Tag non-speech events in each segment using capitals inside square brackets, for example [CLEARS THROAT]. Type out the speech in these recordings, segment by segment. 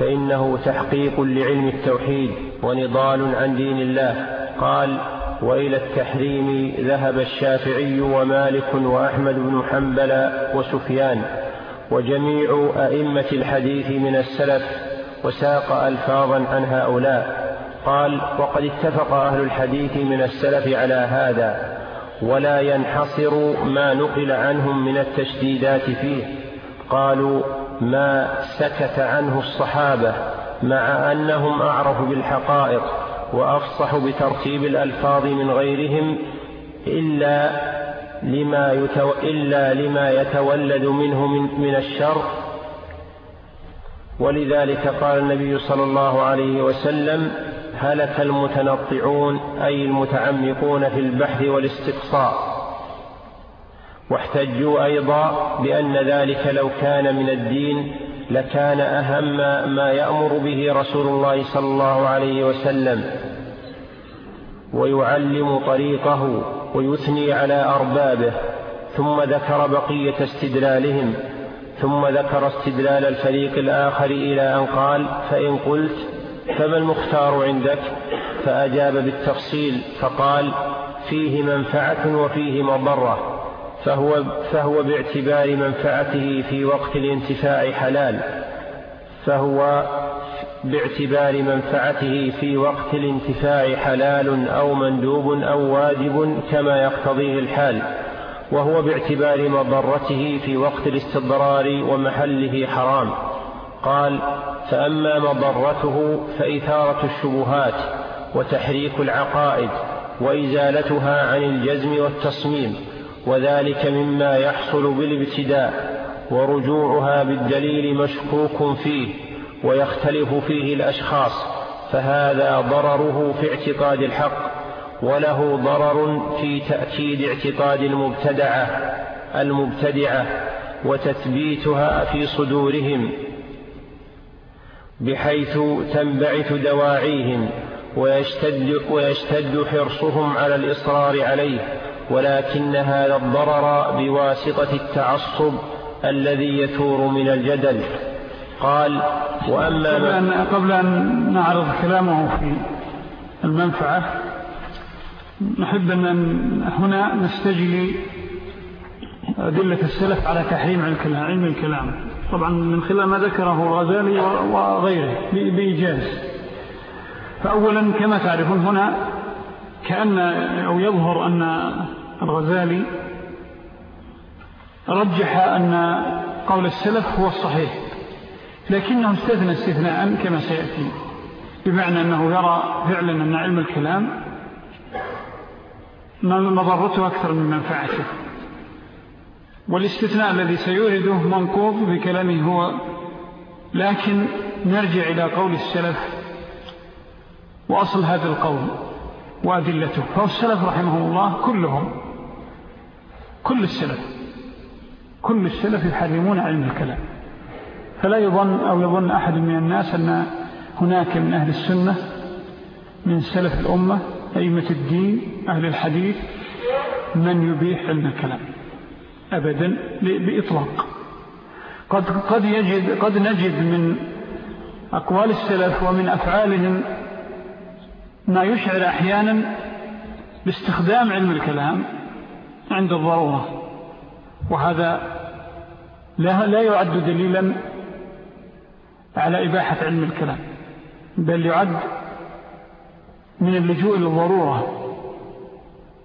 فإنه تحقيق لعلم التوحيد ونضال عن دين الله. قال وإلى التحريم ذهب الشافعي ومالك وأحمد بن حنبل وسفيان وجميع أئمة الحديث من السلف وساق ألفاظا عن هؤلاء. قال وقد اتفق أهل الحديث من السلف على هذا ولا ينحصر ما نقل عنهم من التشديدات فيه. قالوا ما سكت عنه الصحابة مع أنهم أعرف بالحقائق وأفصح بترتيب الألفاظ من غيرهم إلا لما, يتو إلا لما يتولد منه من, من الشر. ولذلك قال النبي صلى الله عليه وسلم هلك المتنطعون أي المتعمقون في البحث والاستقصاء. واحتجوا أيضا بأن ذلك لو كان من الدين لكان أهم ما يأمر به رسول الله صلى الله عليه وسلم ويعلم طريقه ويثني على أربابه ثم ذكر بقية استدلالهم ثم ذكر استدلال الفريق الآخر إلى أن قال فإن قلت فما المختار عندك؟ فأجاب بالتفصيل فقال فيه منفعة وفيه مضرة. فهو, فهو باعتبار منفعته في وقت الانتفاع حلال. فهو باعتبار منفعته في وقت الانتفاع حلال أو مندوب أو واجب كما يقتضيه الحال وهو باعتبار مضرته في وقت الاستضرار ومحله حرام. قال فأما مضرته فإثارة الشبهات وتحريك العقائد وإزالتها عن الجزم والتصميم. وذلك مما يحصل بالابتداء ورجوعها بالدليل مشكوك فيه ويختلف فيه الأشخاص فهذا ضرره في اعتقاد الحق وله ضرر في تأكيد اعتقاد المبتدعة المبتدعة وتثبيتها في صدورهم بحيث تنبعث دواعيهم ويشتد, ويشتد حرصهم على الإصرار عليه. ولكن هذا الضرر بواسطة التعصب الذي يثور من الجدل. قال وأما قبل أن, قبل أن نعرض كلامه في المنفعة نحب أن هنا نستجلي أدلة السلف على تحريم علم الكلام طبعا من خلال ما ذكره الغزالي وغيره بإيجاز. فأولا كما تعرفون هنا كأن أو يظهر أن الغزالي رجح أن قول السلف هو الصحيح لكنه استثنى استثناء كما سيأتي بمعنى أنه يرى فعلا أن علم الكلام مضرته أكثر من منفعته والاستثناء الذي سيورده منقوض بكلامه هو لكن نرجع إلى قول السلف وأصل هذا القول وأدلته. فهو السلف رحمه الله كلهم. كل السلف كل السلف يحرمون علم الكلام. فلا يظن أو يظن أحد من الناس أن هناك من أهل السنة من سلف الأمة أئمة الدين أهل الحديث من يبيح علم الكلام. أبدا بإطلاق. قد, قد, يجد قد نجد من أقوال السلف ومن أفعالهم ما يشعر أحيانا باستخدام علم الكلام عند الضرورة. وهذا لا, لا يعد دليلا على إباحة علم الكلام بل يعد من اللجوء للضرورة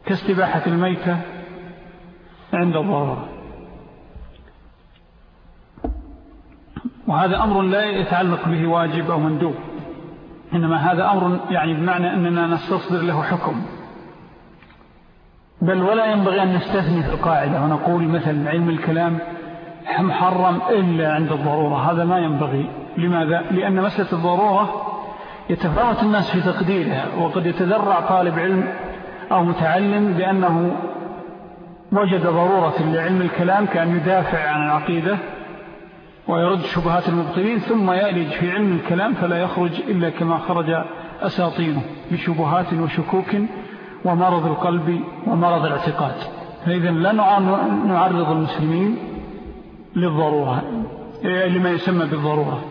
كاستباحة الميتة عند الضرورة. وهذا أمر لا يتعلق به واجب أو مندوب إنما هذا أمر يعني بمعنى أننا نستصدر له حكم. بل ولا ينبغي أن نستثني في القاعدة ونقول مثلا علم الكلام محرم إلا عند الضرورة هذا ما ينبغي لماذا؟ لأن مسألة الضرورة يتفاوت الناس في تقديرها وقد يتذرع طالب علم أو متعلم بأنه وجد ضرورة لعلم الكلام كأن يدافع عن العقيدة ويرد شبهات المبطلين ثم يألج في علم الكلام فلا يخرج إلا كما خرج أساطينه بشبهات وشكوك ومرض القلب ومرض الاعتقاد. فإذا لا نعرض المسلمين للضرورة لما يسمى بالضرورة.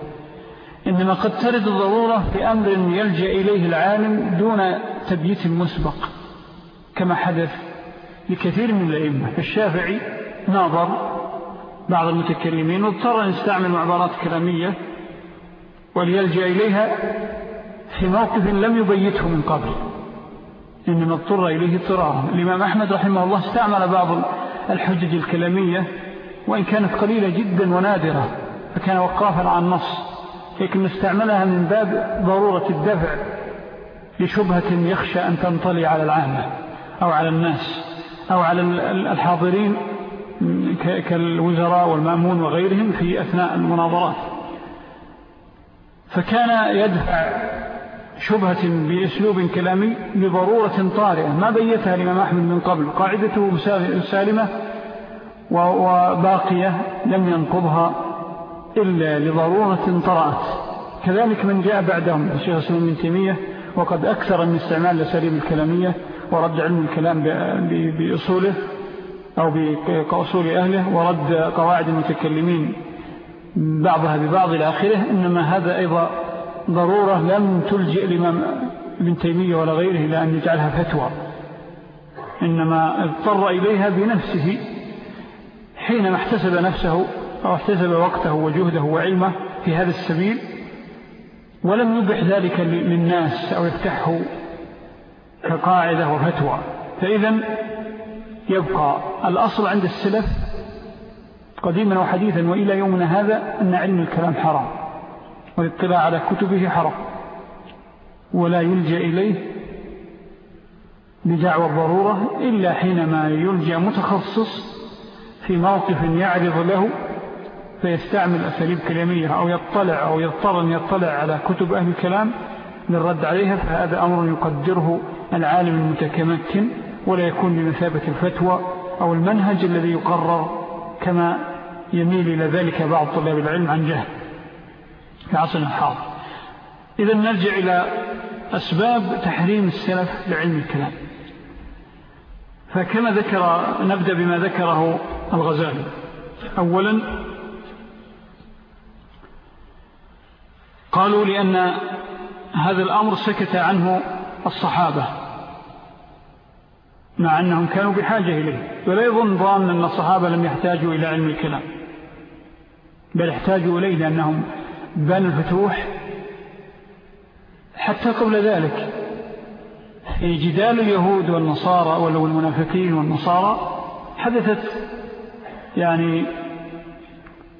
إنما قد ترد الضرورة في أمر يلجأ إليه العالم دون تبييت مسبق كما حدث لكثير من الأئمة. الشافعي ناظر بعض المتكلمين واضطر أن يستعمل معبارات كلامية وليلجأ إليها في موقف لم يبيته من قبل. إنما اضطر إليه اضطرارا الإمام أحمد رحمه الله استعمل بعض الحجج الكلامية وإن كانت قليلة جدا ونادرة فكان وقافا عن نص لكن استعملها من باب ضرورة الدفع لشبهة يخشى أن تنطلي على العامة أو على الناس أو على الحاضرين كالوزراء والمأمون وغيرهم في أثناء المناظرات. فكان يدفع شبهة بأسلوب كلامي بضرورة طارئة ما بيتها الإمام أحمد من قبل. قاعدته سالمة وباقية لم ينقضها إلا لضرورة طرأت. كذلك من جاء بعدهم الشيخ سلم من تيمية وقد أكثر من استعمال لسليم الكلامية ورد علم الكلام بأصوله أو بأصول أهله ورد قواعد المتكلمين بعضها ببعض إلى آخره إنما هذا أيضا ضرورة لم تلجئ الإمام ابن تيمية ولا غيره إلى أن يجعلها فتوى. إنما اضطر إليها بنفسه حينما احتسب نفسه أو احتسب وقته وجهده وعلمه في هذا السبيل ولم يبح ذلك للناس أو يفتحه كقاعدة وفتوى. فإذا يبقى الأصل عند السلف قديما وحديثا وإلى يومنا هذا أن علم الكلام حرام. والاطلاع على كتبه حرام ولا يلجأ إليه بدعوى الضرورة إلا حينما يلجأ متخصص في موقف يعرض له فيستعمل أساليب كلامية أو يطلع أو يضطر أن يطلع على كتب أهل الكلام للرد عليها فهذا أمر يقدره العالم المتكمكن ولا يكون بمثابة الفتوى أو المنهج الذي يقرر كما يميل إلى ذلك بعض طلاب العلم عن جهل. في عصر الحاضر. إذا نرجع إلى أسباب تحريم السلف لعلم الكلام. فكما ذكر نبدأ بما ذكره الغزالي. أولا قالوا لأن هذا الأمر سكت عنه الصحابة مع أنهم كانوا بحاجة إليه. ولا يظن ظان أن الصحابة لم يحتاجوا إلى علم الكلام بل احتاجوا إليه لأنهم بان الفتوح. حتى قبل ذلك في جدال اليهود والنصارى ولو المنافقين والنصارى حدثت يعني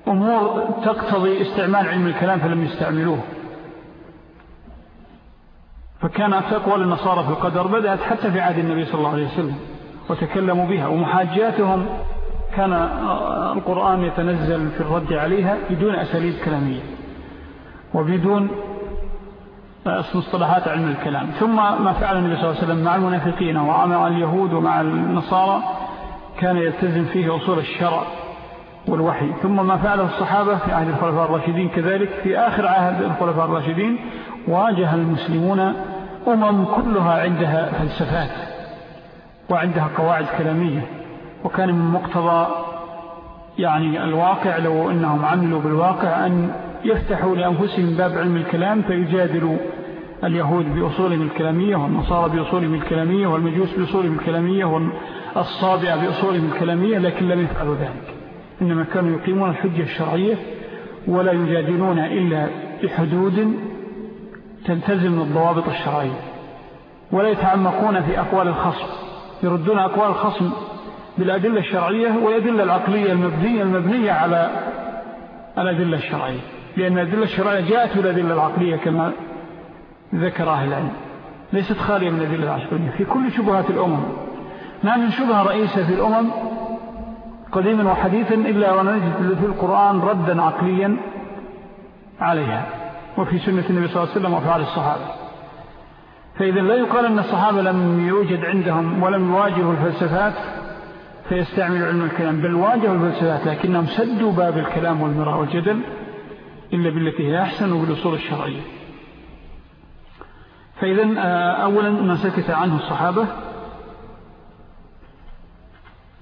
أمور تقتضي استعمال علم الكلام فلم يستعملوه. فكان أقوال النصارى في القدر بدأت حتى في عهد النبي صلى الله عليه وسلم وتكلموا بها. ومحاجاتهم كان القرآن يتنزل في الرد عليها بدون أساليب كلامية. وبدون مصطلحات علم الكلام. ثم ما فعل النبي صلى الله عليه وسلم مع المنافقين ومع اليهود ومع النصارى كان يلتزم فيه أصول الشرع والوحي. ثم ما فعله الصحابة في عهد الخلفاء الراشدين كذلك في آخر عهد الخلفاء الراشدين واجه المسلمون أمم كلها عندها فلسفات وعندها قواعد كلامية. وكان من مقتضى يعني الواقع لو أنهم عملوا بالواقع أن يفتحوا لأنفسهم باب علم الكلام فيجادلوا اليهود بأصولهم الكلامية والنصارى بأصولهم الكلامية والمجوس بأصولهم الكلامية والصابع بأصولهم الكلامية لكن لم يفعلوا ذلك. إنما كانوا يقيمون الحجة الشرعية ولا يجادلون إلا بحدود تلتزم الضوابط الشرعية ولا يتعمقون في أقوال الخصم يردون أقوال الخصم بالأدلة الشرعية والأدلة العقلية المبنية المبنية على الأدلة الشرعية. لأن الأدلة الشرعية جاءت بالأدلة العقلية كما ذكر أهل العلم. ليست خالية من الأدلة العقلية في كل شبهات الأمم. ما من شبهة رئيسة في الأمم قديما وحديثا إلا ونجد في القرآن ردا عقليا عليها وفي سنة النبي صلى الله عليه وسلم وفعل الصحابة. فإذا لا يقال أن الصحابة لم يوجد عندهم ولم يواجهوا الفلسفات فيستعملوا علم الكلام بل واجهوا الفلسفات لكنهم سدوا باب الكلام والمراء والجدل. إلا بالتي هي أحسن وبالأصول الشرعية. فإذا آه، أولا ما سكت عنه الصحابة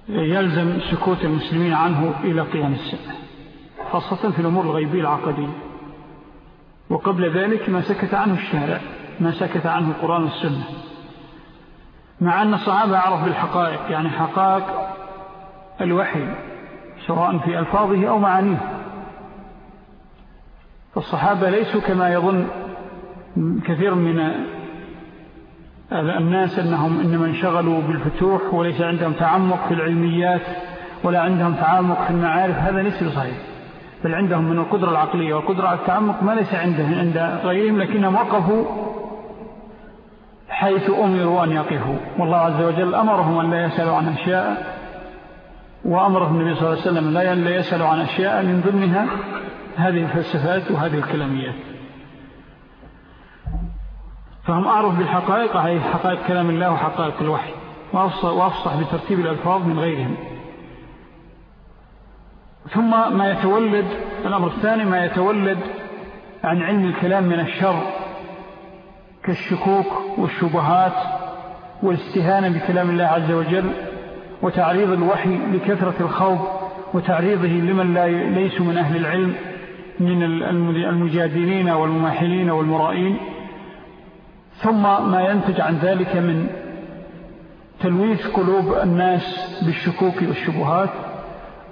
يلزم سكوت المسلمين عنه إلى قيام السنة خاصة في الأمور الغيبية العقدية. وقبل ذلك ما سكت عنه الشارع ما سكت عنه القرآن والسنة. مع أن الصحابة عرف بالحقائق يعني حقائق الوحي سواء في ألفاظه أو معانيه. فالصحابة ليسوا كما يظن كثير من الناس أنهم إنما انشغلوا بالفتوح وليس عندهم تعمق في العلميات ولا عندهم تعمق في المعارف. هذا ليس صحيح بل عندهم من القدرة العقلية والقدرة على التعمق ما ليس عندهم عند غيرهم لكنهم وقفوا حيث أمروا أن يقفوا. والله عز وجل أمرهم أن لا يسألوا عن أشياء وأمره النبي صلى الله عليه وسلم لا يسألوا عن أشياء من ضمنها. هذه الفلسفات وهذه الكلاميات. فهم أعرف بالحقائق هي حقائق كلام الله وحقائق الوحي. وأفصح بترتيب الألفاظ من غيرهم. ثم ما يتولد الأمر الثاني ما يتولد عن علم الكلام من الشر كالشكوك والشبهات والاستهانة بكلام الله عز وجل وتعريض الوحي لكثرة الخوض وتعريضه لمن لا ليسوا من أهل العلم. من المجادلين والمماحلين والمرائين ثم ما ينتج عن ذلك من تلويث قلوب الناس بالشكوك والشبهات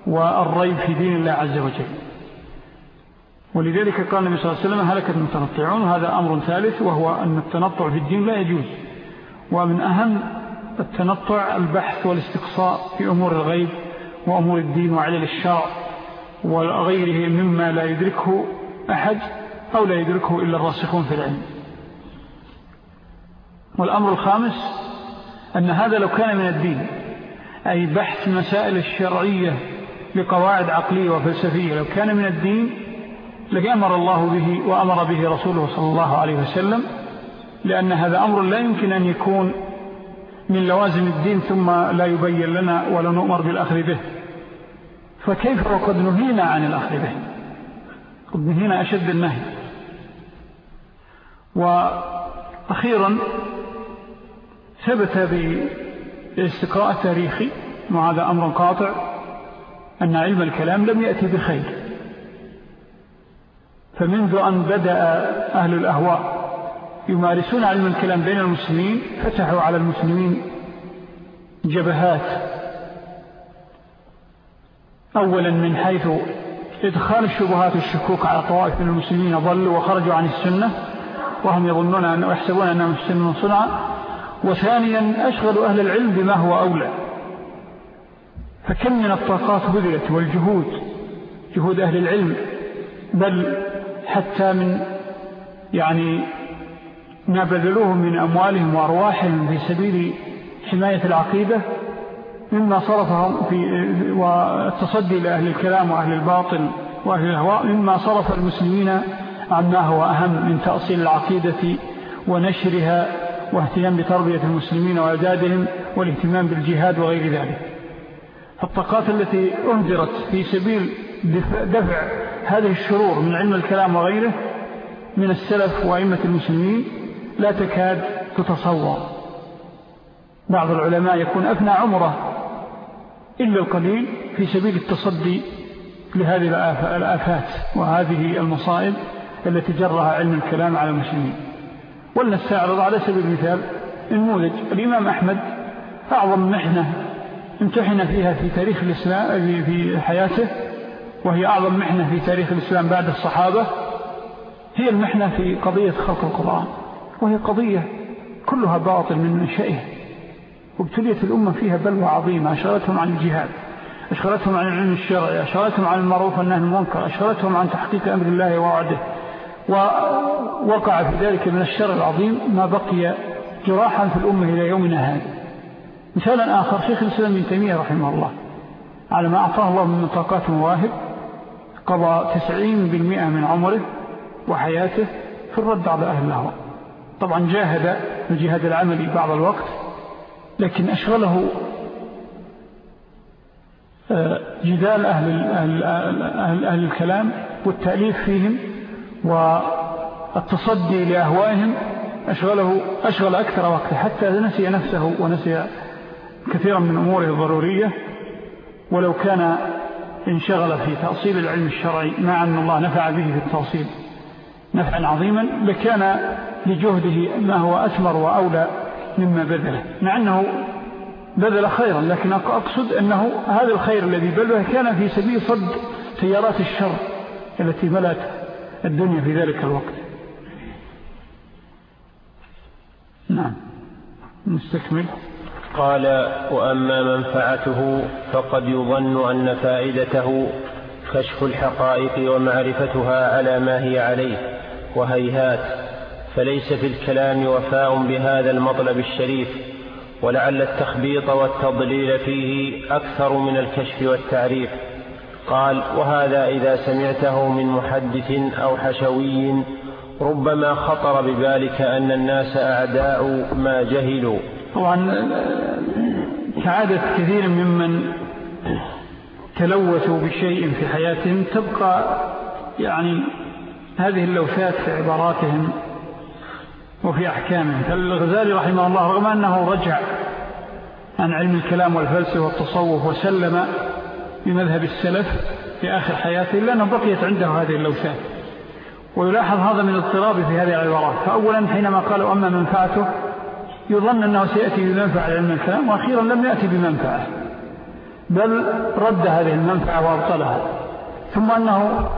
والريب في دين الله عز وجل. ولذلك قال النبي صلى الله عليه وسلم هلكت المتنطعون وهذا أمر ثالث وهو أن التنطع في الدين لا يجوز. ومن أهم التنطع البحث والاستقصاء في أمور الغيب وأمور الدين وعلل الشرع. وغيره مما لا يدركه أحد أو لا يدركه إلا الراسخون في العلم. والأمر الخامس أن هذا لو كان من الدين أي بحث مسائل الشرعية لقواعد عقلية وفلسفية لو كان من الدين لأمر الله به وأمر به رسوله صلى الله عليه وسلم لأن هذا أمر لا يمكن أن يكون من لوازم الدين ثم لا يبين لنا ولا نؤمر بالأخذ به. فكيف وقد نهينا عن الأخذ به؟ قد نهينا أشد النهي. وأخيرا ثبت بالاستقراء التاريخي وهذا أمر قاطع أن علم الكلام لم يأتي بخير. فمنذ أن بدأ أهل الأهواء يمارسون علم الكلام بين المسلمين فتحوا على المسلمين جبهات أولا من حيث إدخال الشبهات والشكوك على طوائف من المسلمين ضلوا وخرجوا عن السنة وهم يظنون أن يحسبون أنهم السنة صنعا. وثانيا أشغلوا أهل العلم بما هو أولى. فكم من الطاقات بذلت والجهود جهود أهل العلم بل حتى من يعني ما بذلوه من أموالهم وأرواحهم في سبيل حماية العقيدة مما صرفهم في والتصدي لأهل الكلام وأهل الباطل وأهل الهواء مما صرف المسلمين عما هو أهم من تأصيل العقيدة ونشرها واهتمام بتربية المسلمين وأعدادهم والاهتمام بالجهاد وغير ذلك. فالطاقات التي أنذرت في سبيل دفع هذه الشرور من علم الكلام وغيره من السلف وأئمة المسلمين لا تكاد تتصور. بعض العلماء يكون أفنى عمره إلا القليل في سبيل التصدي لهذه الآفات وهذه المصائب التي جرها علم الكلام على المسلمين. ولنستعرض على سبيل المثال النموذج الإمام أحمد أعظم محنة امتحن فيها في تاريخ الإسلام في حياته وهي أعظم محنة في تاريخ الإسلام بعد الصحابة هي المحنة في قضية خلق القرآن وهي قضية كلها باطل من منشئه وابتليت الأمة فيها بلوى عظيمة أشغلتهم عن الجهاد أشغلتهم عن العلم الشرعي أشغلتهم عن المعروف والنهي المنكر أشغلتهم عن تحقيق أمر الله ووعده. ووقع في ذلك من الشر العظيم ما بقي جراحا في الأمة إلى يومنا هذا. مثالا آخر شيخ الإسلام من تيمية رحمه الله على ما أعطاه الله من طاقات مواهب قضى تسعين بالمئة من عمره وحياته في الرد على أهل الهوى. طبعا جاهد الجهاد العملي بعض الوقت لكن أشغله آه، جدال أهل, أهل, أهل, الكلام والتأليف فيهم والتصدي لأهوائهم أشغله أشغل أكثر وقت حتى نسي نفسه ونسي كثيرا من أموره الضرورية. ولو كان انشغل في تأصيل العلم الشرعي مع أن الله نفع به في التأصيل نفعا عظيما لكان لجهده ما هو أثمر وأولى مما بذله مع أنه بذل خيرا لكن أقصد أنه هذا الخير الذي بذله كان في سبيل صد تيارات الشر التي ملأت الدنيا في ذلك الوقت. نعم. نستكمل. قال وأما منفعته فقد يظن أن فائدته كشف الحقائق ومعرفتها على ما هي عليه وهيهات. فليس في الكلام وفاء بهذا المطلب الشريف ولعل التخبيط والتضليل فيه أكثر من الكشف والتعريف. قال وهذا إذا سمعته من محدث أو حشوي ربما خطر ببالك أن الناس أعداء ما جهلوا. طبعا كعادة كثير ممن تلوثوا بشيء في حياتهم تبقى يعني هذه اللوثات في عباراتهم وفي أحكامهم فالغزالي رحمه الله رغم أنه رجع عن علم الكلام والفلسفة والتصوف وسلم بمذهب السلف في آخر حياته إلا أنه بقيت عنده هذه اللوثات ويلاحظ هذا من اضطراب في هذه العبارات. فأولا حينما قالوا أما منفعته يظن أنه سيأتي بمنفعة علم الكلام وأخيرا لم يأتي بمنفعة بل رد هذه المنفعة وأبطلها. ثم أنه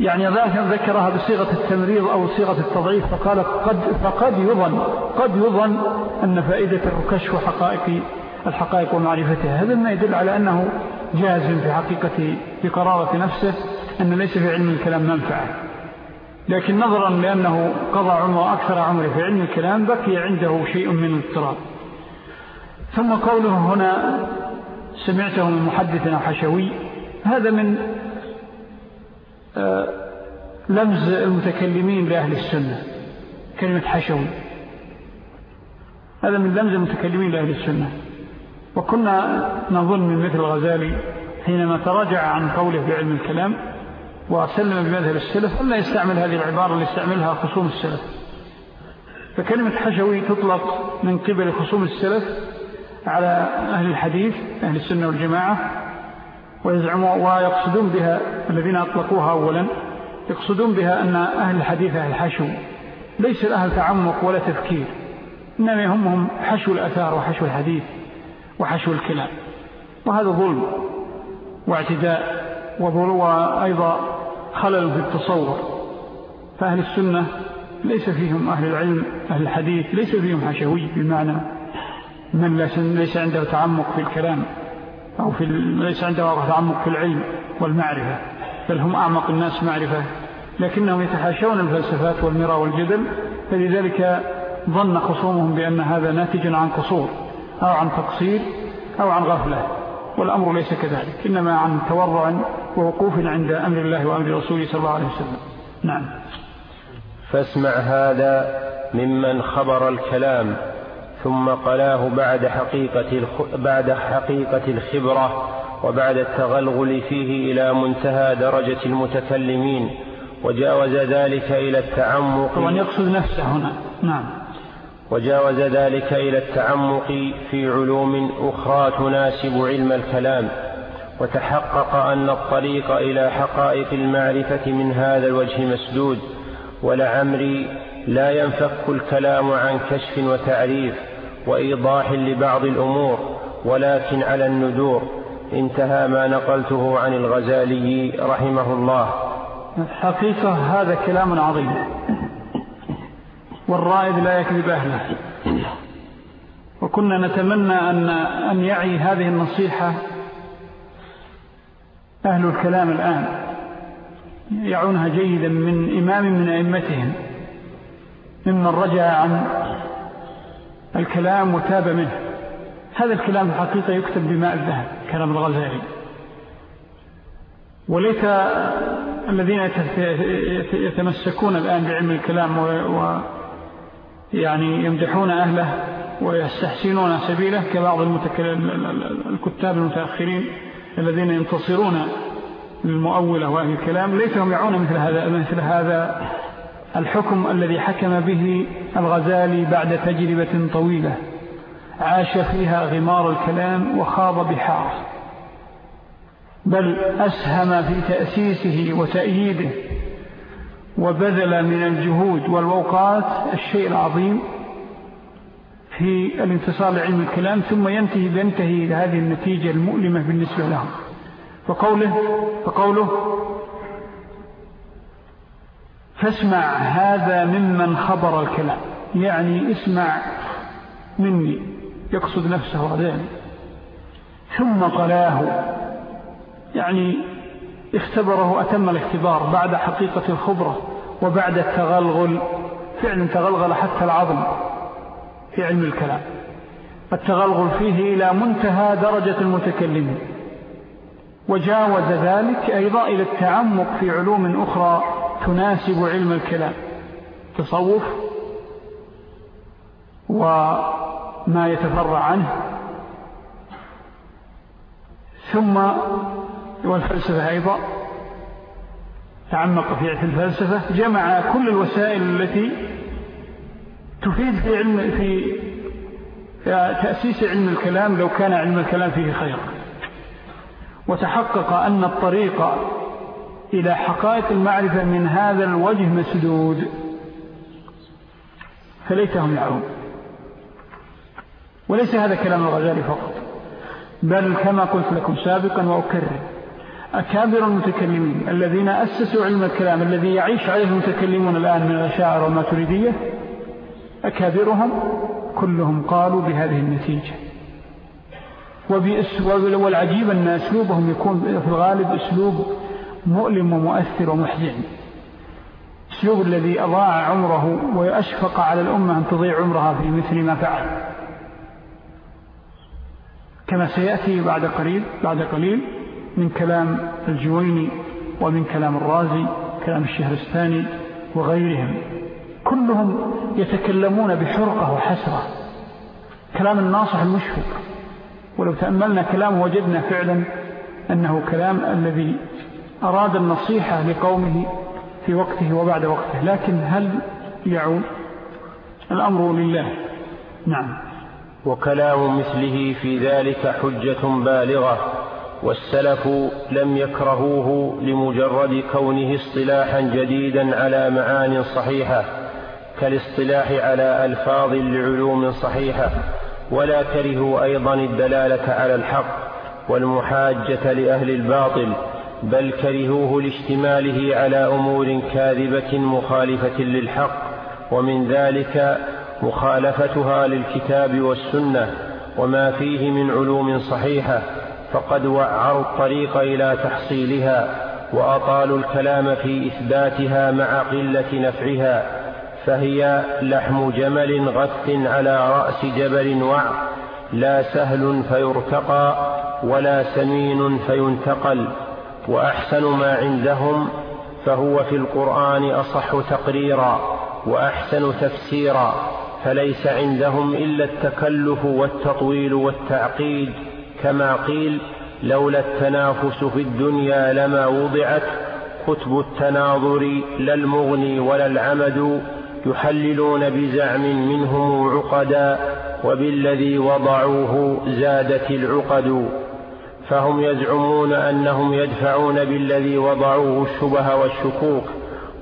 يعني ذكرها بصيغة التمريض أو صيغة التضعيف فقال قد فقد يظن قد يظن أن فائدته كشف حقائق الحقائق ومعرفتها. هذا ما يدل على أنه جازم في حقيقة في قرارة نفسه أن ليس في علم الكلام منفعة. لكن نظرا لأنه قضى عمره أكثر عمره في علم الكلام بقي عنده شيء من الاضطراب. ثم قوله هنا سمعته من محدث أو حشوي هذا من لمز المتكلمين لأهل السنة كلمة حشوي هذا من لمز المتكلمين لأهل السنة. وكنا نظن من مثل الغزالي حينما تراجع عن قوله بعلم الكلام وسلم بمذهب السلف ألا يستعمل هذه العبارة اللي يستعملها خصوم السلف. فكلمة حشوي تطلق من قبل خصوم السلف على أهل الحديث أهل السنة والجماعة ويقصدون بها الذين أطلقوها أولا يقصدون بها أن أهل الحديث أهل حشو ليس الأهل تعمق ولا تفكير إنما يهمهم حشو الأثار وحشو الحديث وحشو الكلام وهذا ظلم واعتداء وأيضا خلل في التصور فأهل السنة ليس فيهم أهل العلم أهل الحديث ليس فيهم حشوي بمعنى من ليس عنده تعمق في الكلام. أو في ليس عنده تعمق في العلم والمعرفة بل هم أعمق الناس معرفة. لكنهم يتحاشون الفلسفات والمرى والجدل فلذلك ظن خصومهم بأن هذا ناتج عن قصور أو عن تقصير أو عن غفلة والأمر ليس كذلك إنما عن تورع ووقوف عند أمر الله وأمر رسوله صلى الله عليه وسلم. نعم. فاسمع هذا ممن خبر الكلام. ثم قلاه بعد حقيقة, بعد حقيقة الخبرة وبعد التغلغل فيه إلى منتهى درجة المتكلمين وجاوز ذلك إلى التعمق طبعا يقصد نفسه هنا. نعم. وجاوز ذلك إلى التعمق في علوم أخرى تناسب علم الكلام وتحقق أن الطريق إلى حقائق المعرفة من هذا الوجه مسدود ولعمري لا ينفك الكلام عن كشف وتعريف وإيضاح لبعض الأمور ولكن على الندور انتهى ما نقلته عن الغزالي رحمه الله. حقيقة هذا كلام عظيم. والرائد لا يكذب أهله. وكنا نتمنى أن, أن يعي هذه النصيحة أهل الكلام الآن يعونها جيدا من إمام من أئمتهم. ممن رجع عن الكلام وتاب منه. هذا الكلام الحقيقة يكتب بماء الذهب كلام الغزالي وليس الذين يتمسكون الآن بعلم الكلام و يعني يمدحون أهله ويستحسنون سبيله كبعض الكتاب المتأخرين الذين ينتصرون للمؤولة وأهل الكلام ليس هم يعون مثل هذا, مثل هذا الحكم الذي حكم به الغزالي بعد تجربة طويلة عاش فيها غمار الكلام وخاض بحار. بل أسهم في تأسيسه وتأييده وبذل من الجهود والأوقات الشيء العظيم في الانتصار لعلم الكلام ثم ينتهي بينتهي إلى هذه النتيجة المؤلمة بالنسبة لهم. فقوله, فقوله فاسمع هذا ممن خبر الكلام. يعني اسمع مني يقصد نفسه رضيان ثم قلاه. يعني اختبره أتم الاختبار بعد حقيقة الخبرة وبعد التغلغل. فعلا تغلغل حتى العظم في علم الكلام. التغلغل فيه إلى منتهى درجة المتكلمين. وجاوز ذلك أيضا إلى التعمق في علوم أخرى تناسب علم الكلام تصوف وما يتفرع عنه. ثم والفلسفة أيضا تعمق في الفلسفة جمع كل الوسائل التي تفيد في علم في تأسيس علم الكلام لو كان علم الكلام فيه خير. وتحقق أن الطريق إلى حقائق المعرفة من هذا الوجه مسدود فليتهم يعون وليس هذا كلام الغزالي فقط. بل كما قلت لكم سابقا وأكرر أكابر المتكلمين الذين أسسوا علم الكلام الذي يعيش عليه المتكلمون الآن من الأشاعر والماتريدية أكابرهم كلهم قالوا بهذه النتيجة. والعجيب أن أسلوبهم يكون في الغالب أسلوب مؤلم ومؤثر ومحزن أسلوب الذي أضاع عمره ويأشفق على الأمة أن تضيع عمرها في مثل ما فعل. كما سيأتي بعد قليل بعد قليل من كلام الجويني ومن كلام الرازي كلام الشهرستاني وغيرهم. كلهم يتكلمون بحرقة وحسرة. كلام الناصح المشفق. ولو تأملنا كلامه وجدنا فعلا أنه كلام الذي أراد النصيحة لقومه في وقته وبعد وقته لكن هل يعود؟ الأمر لله. نعم. وكلام مثله في ذلك حجة بالغة والسلف لم يكرهوه لمجرد كونه اصطلاحا جديدا على معان صحيحة كالاصطلاح على ألفاظ لعلوم صحيحة ولا كرهوا أيضا الدلالة على الحق والمحاجة لأهل الباطل. بل كرهوه لاشتماله على أمور كاذبة مخالفة للحق ومن ذلك مخالفتها للكتاب والسنة وما فيه من علوم صحيحة فقد وعروا الطريق إلى تحصيلها وأطالوا الكلام في إثباتها مع قلة نفعها فهي لحم جمل غث على رأس جبل وعر لا سهل فيرتقى ولا سمين فينتقل. وأحسن ما عندهم فهو في القرآن أصح تقريرا وأحسن تفسيرا فليس عندهم إلا التكلف والتطويل والتعقيد. كما قيل لولا التنافس في الدنيا لما وضعت كتب التناظر لا المغني ولا العمد يحللون بزعم منهم عقدا وبالذي وضعوه زادت العقد. فهم يزعمون أنهم يدفعون بالذي وضعوه الشبه والشكوك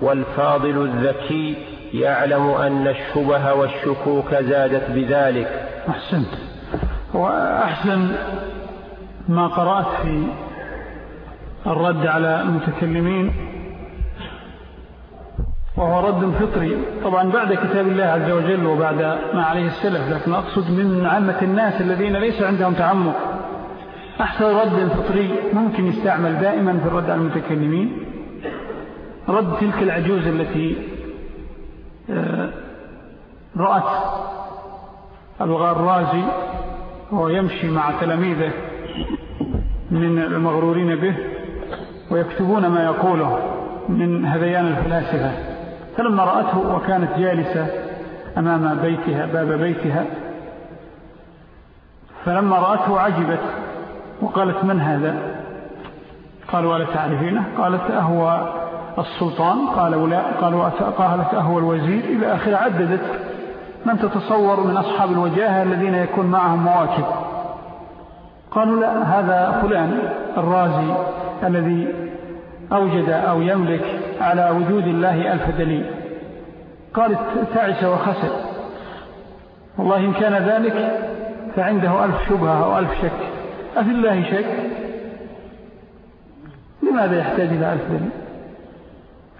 والفاضل الذكي يعلم أن الشبه والشكوك زادت بذلك. أحسنت. وأحسن ما قرأت في الرد على المتكلمين وهو رد فطري. طبعا بعد كتاب الله عز وجل وبعد ما عليه السلف لكن أقصد من عامة الناس الذين ليس عندهم تعمق. أحسن رد فطري ممكن يستعمل دائما في الرد على المتكلمين. رد تلك العجوز التي آه، رأت الغرازي وهو يمشي مع تلاميذه من المغرورين به ويكتبون ما يقوله من هذيان الفلاسفة. فلما رأته وكانت جالسة أمام بيتها باب بيتها فلما رأته عجبت وقالت من هذا؟ قالوا ولا تعرفينه؟ قالت أهو السلطان. قالوا لا قالوا قالت أهو الوزير. إلى آخر عددت من تتصور من أصحاب الوجاهة الذين يكون معهم مواكب. قالوا لا هذا فلان الرازي الذي أوجد أو يملك على وجود الله ألف دليل. قال تعس وخسر. والله إن كان ذلك فعنده ألف شبهة أو ألف شك. أفي الله شك لماذا يحتاج إلى ألف دليل؟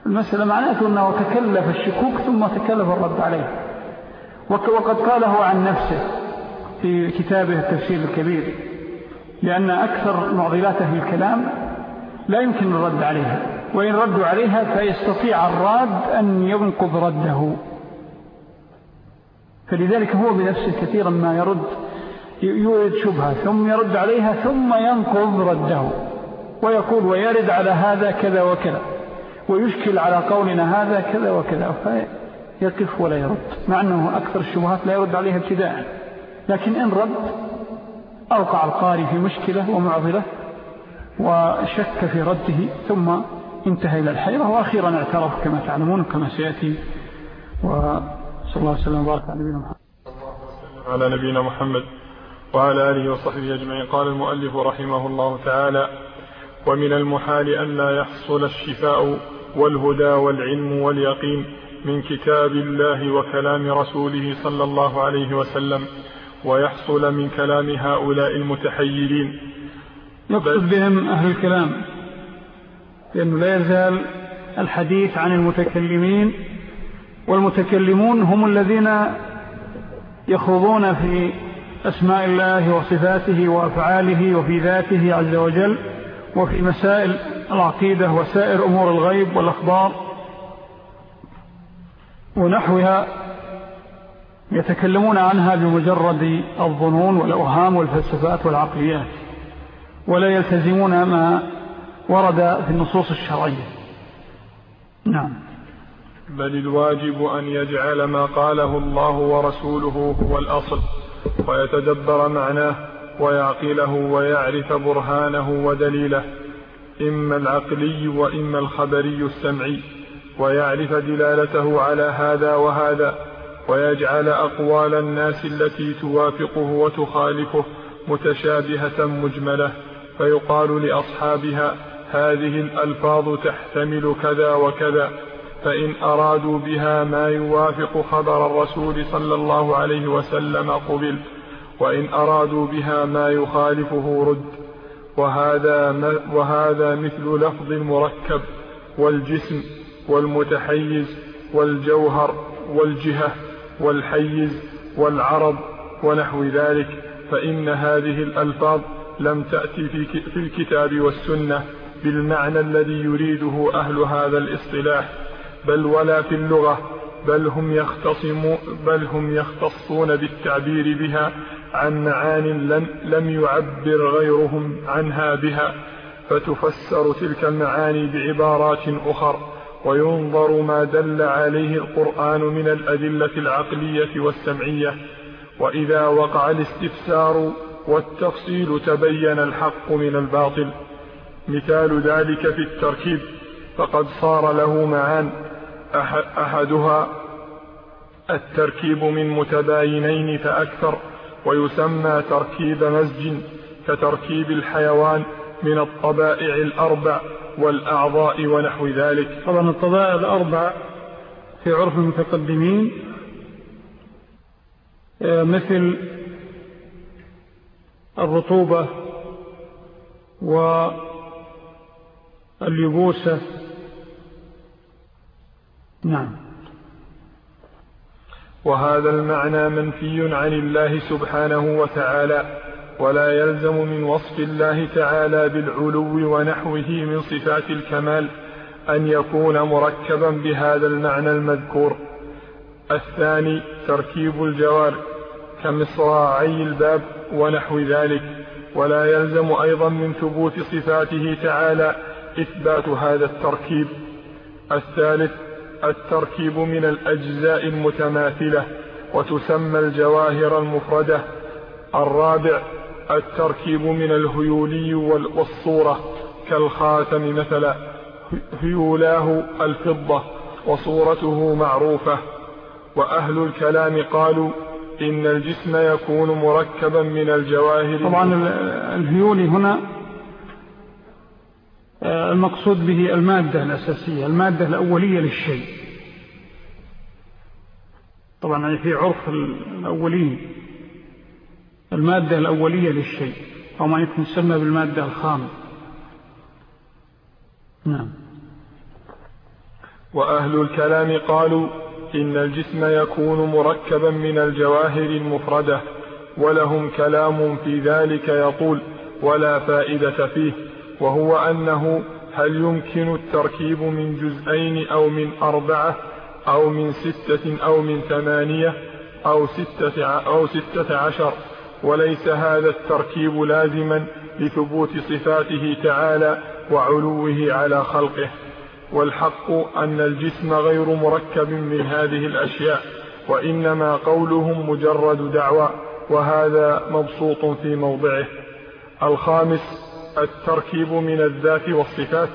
المسألة معناته أنه تكلف الشكوك ثم تكلف الرد عليه. وقد قاله عن نفسه في كتابه التفسير الكبير لأن أكثر معضلاته في الكلام لا يمكن الرد عليها. وإن ردوا عليها فيستطيع الراد أن ينقض رده. فلذلك هو بنفسه كثيرا ما يرد يورد شبهة ثم يرد عليها ثم ينقض رده ويقول ويرد على هذا كذا وكذا ويشكل على قولنا هذا كذا وكذا فيقف ولا يرد مع أنه أكثر الشبهات لا يرد عليها ابتداء. لكن إن رد أوقع القاري في مشكلة ومعضلة وشك في رده ثم انتهى إلى الحيرة وأخيرا اعترف كما تعلمون كما سيأتي. وصلى الله وسلم وبارك على نبينا محمد. على نبينا محمد. وعلى آله وصحبه أجمعين. قال المؤلف رحمه الله تعالى ومن المحال أن لا يحصل الشفاء والهدى والعلم واليقين من كتاب الله وكلام رسوله صلى الله عليه وسلم ويحصل من كلام هؤلاء المتحيرين. يقصد بهم أهل الكلام لأنه لا يزال الحديث عن المتكلمين والمتكلمون هم الذين يخوضون في أسماء الله وصفاته وأفعاله وفي ذاته عز وجل وفي مسائل العقيدة وسائر أمور الغيب والأخبار ونحوها يتكلمون عنها بمجرد الظنون والأوهام والفلسفات والعقليات ولا يلتزمون ما ورد في النصوص الشرعية. نعم. بل الواجب أن يجعل ما قاله الله ورسوله هو الأصل. ويتدبر معناه ويعقله ويعرف برهانه ودليله. إما العقلي وإما الخبري السمعي. ويعرف دلالته على هذا وهذا. ويجعل أقوال الناس التي توافقه وتخالفه متشابهة مجملة. فيقال لأصحابها هذه الألفاظ تحتمل كذا وكذا. فإن أرادوا بها ما يوافق خبر الرسول صلى الله عليه وسلم قبل وإن أرادوا بها ما يخالفه رد. وهذا, وهذا مثل لفظ المركب والجسم والمتحيز والجوهر والجهة والحيز والعرض ونحو ذلك. فإن هذه الألفاظ لم تأتي في الكتاب والسنة بالمعنى الذي يريده أهل هذا الاصطلاح. بل ولا في اللغة بل هم يختصمون بل هم يختصون بالتعبير بها عن معان لم, يعبر غيرهم عنها بها فتفسر تلك المعاني بعبارات أخر وينظر ما دل عليه القرآن من الأدلة العقلية والسمعية. وإذا وقع الاستفسار والتفصيل تبين الحق من الباطل. مثال ذلك في التركيب فقد صار له معان أحدها التركيب من متباينين فأكثر ويسمى تركيب مزج كتركيب الحيوان من الطبائع الأربع والأعضاء ونحو ذلك. طبعا الطبائع الأربع في عرف المتقدمين آه، مثل الرطوبة واليبوسة نعم. وهذا المعنى منفي عن الله سبحانه وتعالى ولا يلزم من وصف الله تعالى بالعلو ونحوه من صفات الكمال أن يكون مركبا بهذا المعنى المذكور. الثاني تركيب الجوار كمصراعي الباب ونحو ذلك ولا يلزم أيضا من ثبوت صفاته تعالى إثبات هذا التركيب. الثالث التركيب من الأجزاء المتماثلة وتسمى الجواهر المفردة. الرابع التركيب من الهيولي والصورة كالخاتم مثلا هيولاه الفضة وصورته معروفة. وأهل الكلام قالوا إن الجسم يكون مركبا من الجواهر. طبعا الهيولي هنا المقصود به المادة الأساسية المادة الأولية للشيء. طبعا في عرف الأولين. المادة الأولية للشيء أو ما يسمى بالمادة الخام. نعم. وأهل الكلام قالوا إن الجسم يكون مركبا من الجواهر المفردة ولهم كلام في ذلك يطول ولا فائدة فيه. وهو أنه هل يمكن التركيب من جزئين أو من أربعة أو من ستة أو من ثمانية أو ستة, أو ستة عشر؟ وليس هذا التركيب لازما لثبوت صفاته تعالى وعلوه على خلقه. والحق أن الجسم غير مركب من هذه الأشياء وإنما قولهم مجرد دعوى وهذا مبسوط في موضعه. الخامس التركيب من الذات والصفات.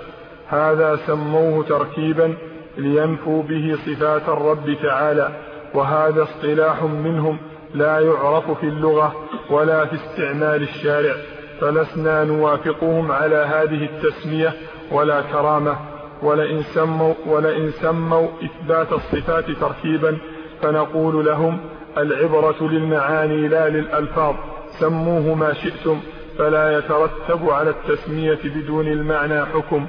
هذا سموه تركيبا لينفوا به صفات الرب تعالى. وهذا اصطلاح منهم لا يعرف في اللغة ولا في استعمال الشارع. فلسنا نوافقهم على هذه التسمية ولا كرامة. ولئن سموا, ولئن سموا إثبات الصفات تركيبا فنقول لهم العبرة للمعاني لا للألفاظ. سموه ما شئتم. فلا يترتب على التسمية بدون المعنى حكم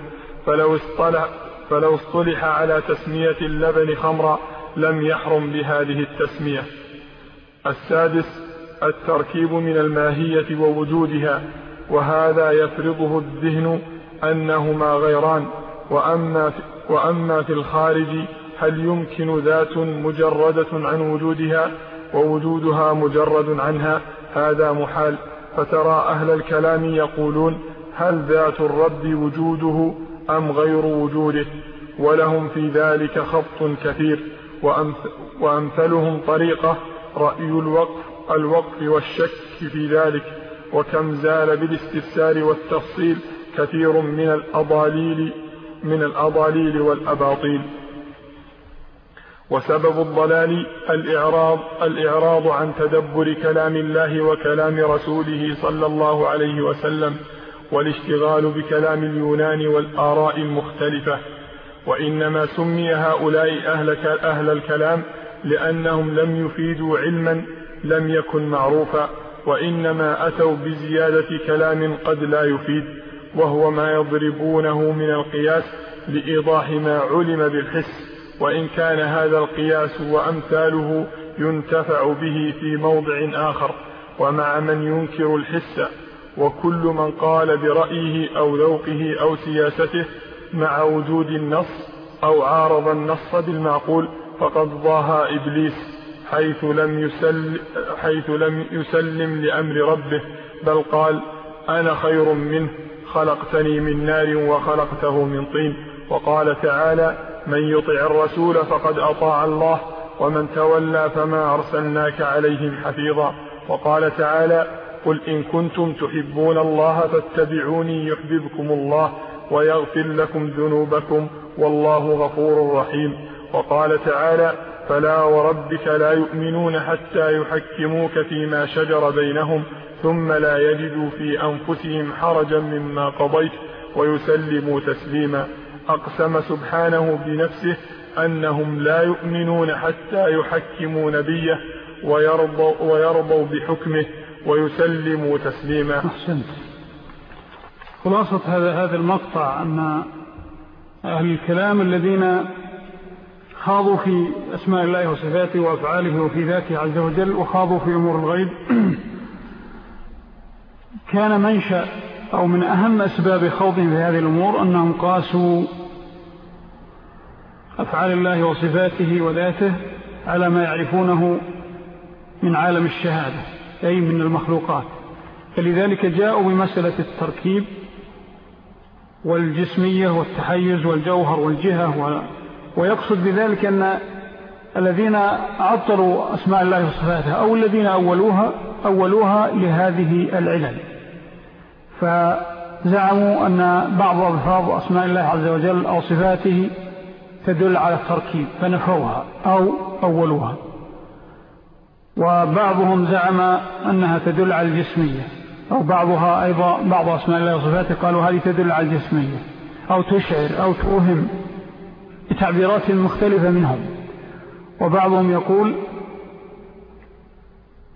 فلو اصطلح, فلو اصطلح على تسمية اللبن خمرا لم يحرم بهذه التسمية. السادس التركيب من الماهية ووجودها وهذا يفرضه الذهن أنهما غيران وأما في, وأما في الخارج هل يمكن ذات مجردة عن وجودها ووجودها مجرد عنها؟ هذا محال. فترى أهل الكلام يقولون هل ذات الرب وجوده أم غير وجوده؟ ولهم في ذلك خط كثير وأمثلهم طريقة رأي الوقف, الوقف والشك في ذلك وكم زال بالاستفسار والتفصيل كثير من الأضاليل من الأضاليل والأباطيل. وسبب الضلال الإعراض, الإعراض عن تدبر كلام الله وكلام رسوله صلى الله عليه وسلم والاشتغال بكلام اليونان والآراء المختلفة. وإنما سمي هؤلاء أهل, أهل الكلام لأنهم لم يفيدوا علما لم يكن معروفا وإنما أتوا بزيادة كلام قد لا يفيد وهو ما يضربونه من القياس لإيضاح ما علم بالحس. وإن كان هذا القياس وأمثاله ينتفع به في موضع آخر ومع من ينكر الحس وكل من قال برأيه أو ذوقه أو سياسته مع وجود النص أو عارض النص بالمعقول فقد ضاها إبليس حيث لم, يسلم حيث لم يسلم لأمر ربه بل قال أنا خير منه خلقتني من نار وخلقته من طين وقال تعالى من يطع الرسول فقد أطاع الله ومن تولى فما أرسلناك عليهم حفيظا. وقال تعالى قل إن كنتم تحبون الله فاتبعوني يحببكم الله ويغفر لكم ذنوبكم والله غفور رحيم. وقال تعالى فلا وربك لا يؤمنون حتى يحكموك فيما شجر بينهم ثم لا يجدوا في أنفسهم حرجا مما قضيت ويسلموا تسليما. أقسم سبحانه بنفسه أنهم لا يؤمنون حتى يحكموا نبيه ويرضوا, ويرضوا بحكمه ويسلموا تسليما. أحسنت. خلاصة هذا هذا المقطع أن أهل الكلام الذين خاضوا في أسماء الله وصفاته وأفعاله وفي ذاته عز وجل وخاضوا في أمور الغيب [CLEARS THROAT] كان منشأ أو من أهم أسباب خوضهم في هذه الأمور أنهم قاسوا أفعال الله وصفاته وذاته على ما يعرفونه من عالم الشهادة أي من المخلوقات. فلذلك جاءوا بمسألة التركيب والجسمية والتحيز والجوهر والجهة ويقصد بذلك أن الذين عطلوا أسماء الله وصفاته أو الذين أولوها أولوها لهذه العلل. فزعموا أن بعض ألفاظ أسماء الله عز وجل أو صفاته تدل على التركيب فنفوها أو أولوها وبعضهم زعم أنها تدل على الجسمية أو بعضها أيضا بعض أسماء الله وصفاته قالوا هذه تدل على الجسمية أو تشعر أو توهم بتعبيرات مختلفة منهم. وبعضهم يقول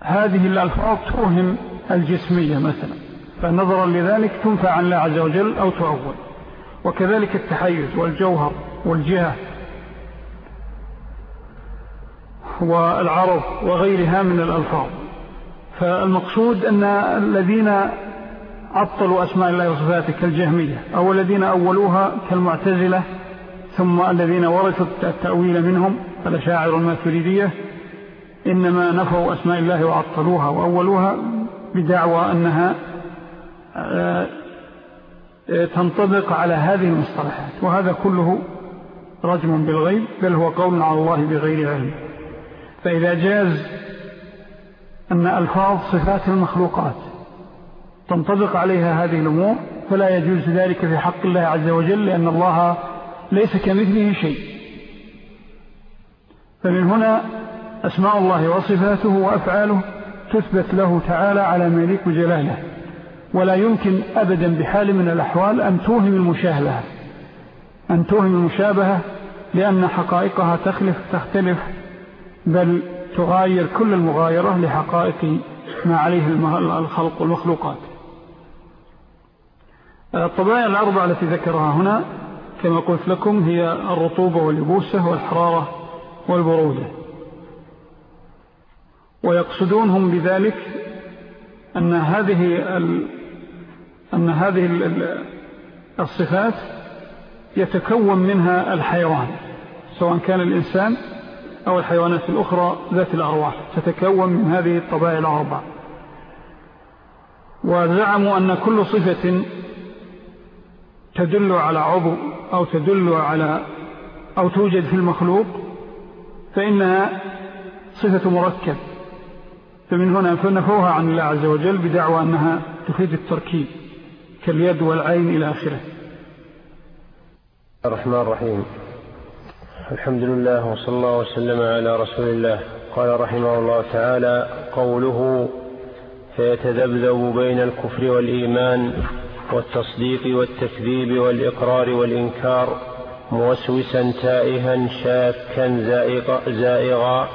هذه الألفاظ توهم الجسمية مثلا. فنظرا لذلك تنفع عن الله عز وجل أو تعول وكذلك التحيز والجوهر والجهة والعرض وغيرها من الألفاظ. فالمقصود أن الذين عطلوا أسماء الله وصفاته كالجهمية أو الذين أولوها كالمعتزلة ثم الذين ورثوا التأويل منهم فالشاعر الماتريدية إنما نفوا أسماء الله وعطلوها وأولوها بدعوى أنها تنطبق على هذه المصطلحات وهذا كله رجم بالغيب بل هو قول على الله بغير علم. فإذا جاز أن ألفاظ صفات المخلوقات تنطبق عليها هذه الأمور فلا يجوز ذلك في حق الله عز وجل لأن الله ليس كمثله شيء. فمن هنا أسماء الله وصفاته وأفعاله تثبت له تعالى على مليك جلاله. ولا يمكن أبدا بحال من الأحوال أن توهم المشاهبة أن توهم المشابهة لأن حقائقها تخلف تختلف بل تغاير كل المغايرة لحقائق ما عليه الخلق والمخلوقات. الطبائع الأربعة التي ذكرها هنا كما قلت لكم هي الرطوبة واليبوسة والحرارة والبرودة. ويقصدونهم بذلك أن هذه أن هذه الصفات يتكون منها الحيوان سواء كان الإنسان أو الحيوانات الأخرى ذات الأرواح تتكون من هذه الطبائع الأربع. وزعموا أن كل صفة تدل على عضو أو تدل على أو توجد في المخلوق فإنها صفة مركب. فمن هنا فنفوها عن الله عز وجل بدعوى أنها تفيد التركيب. كاليد والعين إلى آخره. الرحمن الرحيم. الحمد لله وصلى الله وسلم على رسول الله. قال رحمه الله تعالى قوله فيتذبذب بين الكفر والإيمان والتصديق والتكذيب والإقرار والإنكار موسوسا تائها شاكا زائغا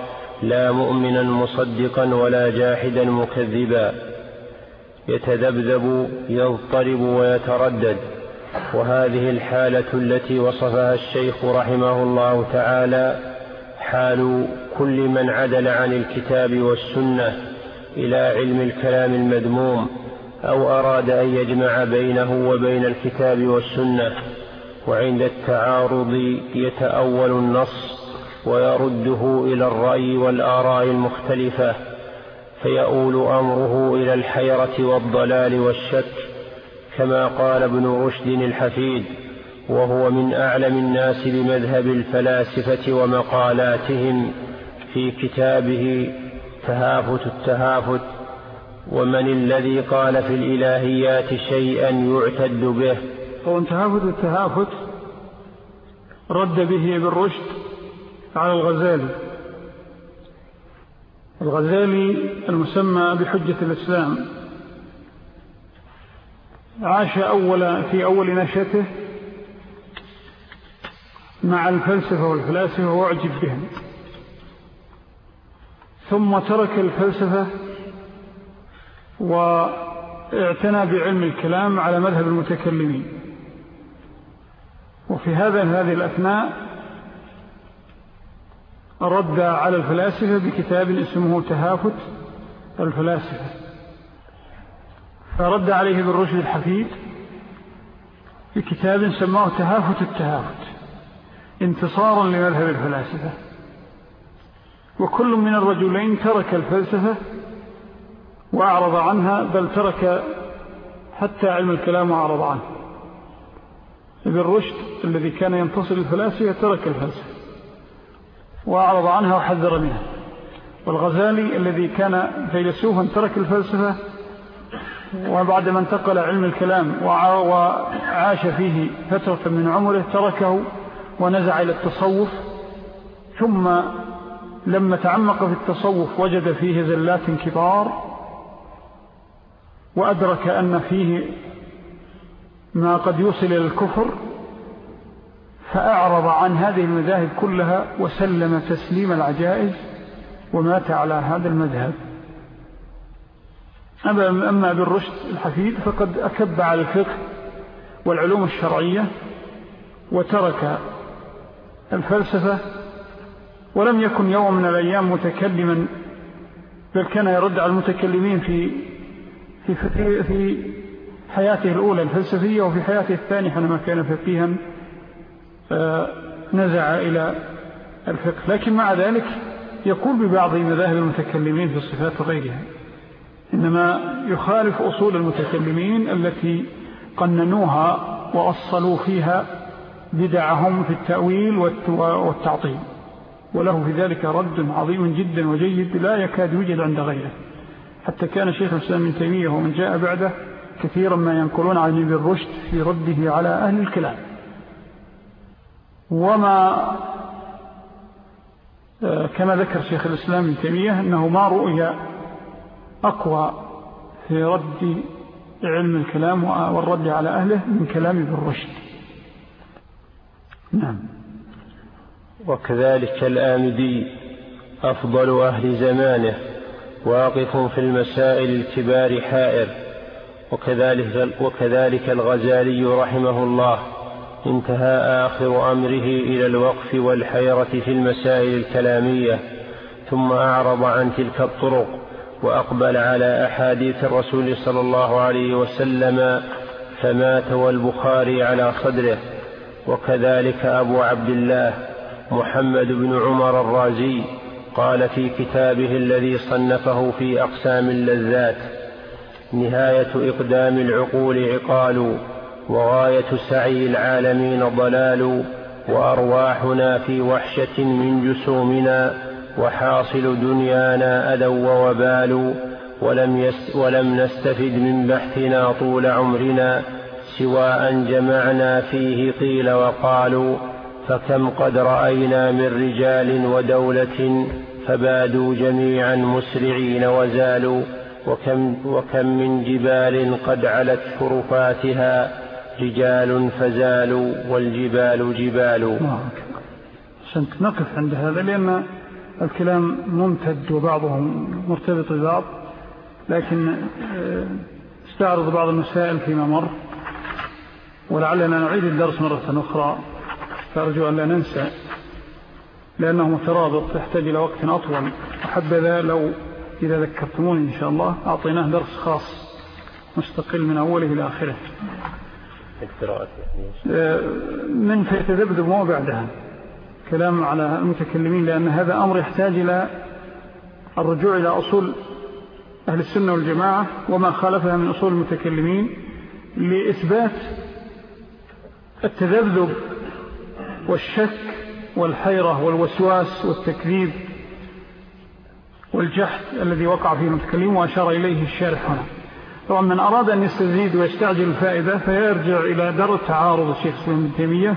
لا مؤمنا مصدقا ولا جاحدا مكذبا. يتذبذب يضطرب ويتردد. وهذه الحالة التي وصفها الشيخ رحمه الله تعالى حال كل من عدل عن الكتاب والسنة إلى علم الكلام المذموم أو أراد أن يجمع بينه وبين الكتاب والسنة. وعند التعارض يتأول النص ويرده إلى الرأي والآراء المختلفة. فيؤول أمره إلى الحيرة والضلال والشك كما قال ابن رشد الحفيد وهو من أعلم الناس بمذهب الفلاسفة ومقالاتهم في كتابه تهافت التهافت ومن الذي قال في الإلهيات شيئا يعتد به. هو تهافت التهافت رد به ابن رشد على الغزالي. الغزالي المسمى بحجة الإسلام. عاش أول في أول نشأته مع الفلسفة والفلاسفة وأعجب بهم. ثم ترك الفلسفة واعتنى بعلم الكلام على مذهب المتكلمين. وفي هذا هذه الأثناء رد على الفلاسفة بكتاب اسمه تهافت الفلاسفة. فرد عليه بالرشد الحفيد بكتاب سماه تهافت التهافت انتصارا لمذهب الفلاسفة. وكل من الرجلين ترك الفلسفة وأعرض عنها بل ترك حتى علم الكلام وأعرض عنه. ابن رشد الذي كان ينتصر الفلاسفة ترك الفلسفة. وأعرض عنها وحذر منها. والغزالي الذي كان فيلسوفا ترك الفلسفة وبعد ما انتقل علم الكلام وعاش فيه فترة من عمره تركه ونزع إلى التصوف. ثم لما تعمق في التصوف وجد فيه زلات كبار وأدرك أن فيه ما قد يوصل إلى الكفر. فأعرض عن هذه المذاهب كلها وسلم تسليم العجائز ومات على هذا المذهب. أما بالرشد الحفيد فقد أكب على الفقه والعلوم الشرعية وترك الفلسفة ولم يكن يوم من الأيام متكلما بل كان يرد على المتكلمين في في في, في حياته الأولى الفلسفية وفي حياته الثانية حينما كان فقيها. نزع إلى الفقه. لكن مع ذلك يقول ببعض مذاهب المتكلمين في الصفات وغيرها إنما يخالف أصول المتكلمين التي قننوها وأصلوا فيها بدعهم في التأويل والتعطيل. وله في ذلك رد عظيم جدا وجيد لا يكاد يوجد عند غيره. حتى كان شيخ الإسلام من تيمية ومن جاء بعده كثيرا ما ينقلون عن ابن الرشد في رده على أهل الكلام. وما آه، كما ذكر شيخ الإسلام من تيمية أنه ما رؤيا أقوى في رد علم الكلام والرد على أهله من كلام ابن الرشد نعم. وكذلك الآمدي أفضل أهل زمانه واقف في المسائل الكبار حائر. وكذلك, وكذلك الغزالي رحمه الله. انتهى آخر أمره إلى الوقف والحيرة في المسائل الكلامية ثم أعرض عن تلك الطرق وأقبل على أحاديث الرسول صلى الله عليه وسلم فمات والبخاري على صدره وكذلك أبو عبد الله محمد بن عمر الرازي قال في كتابه الذي صنفه في أقسام اللذات نهاية إقدام العقول عقال وغاية سعي العالمين ضلال وأرواحنا في وحشة من جسومنا وحاصل دنيانا أذى ووبال ولم, يس ولم نستفد من بحثنا طول عمرنا سوى أن جمعنا فيه قيل وقالوا فكم قد رأينا من رجال ودولة فبادوا جميعا مسرعين وزالوا وكم, وكم من جبال قد علت شرفاتها رجال فزالوا والجبال جبال. عشان نقف عند هذا لأن الكلام ممتد وبعضهم مرتبط ببعض لكن آه، استعرض بعض المسائل فيما مر. ولعلنا نعيد الدرس مرة أخرى. فأرجو أن لا ننسى لأنه مترابط يحتاج إلى وقت أطول. أحبذا لو إذا ذكرتموني إن شاء الله أعطيناه درس خاص مستقل من أوله إلى آخره. آه، من فيتذبذب مو بعدها. كلام على المتكلمين لأن هذا أمر يحتاج إلى الرجوع إلى أصول أهل السنة والجماعة وما خالفها من أصول المتكلمين لإثبات التذبذب والشك والحيرة والوسواس والتكذيب والجحد الذي وقع فيه المتكلم وأشار إليه الشارح هنا. طبعا من أراد أن يستزيد ويستعجل الفائدة فيرجع إلى در تعارض الشيخ سليم بن تيمية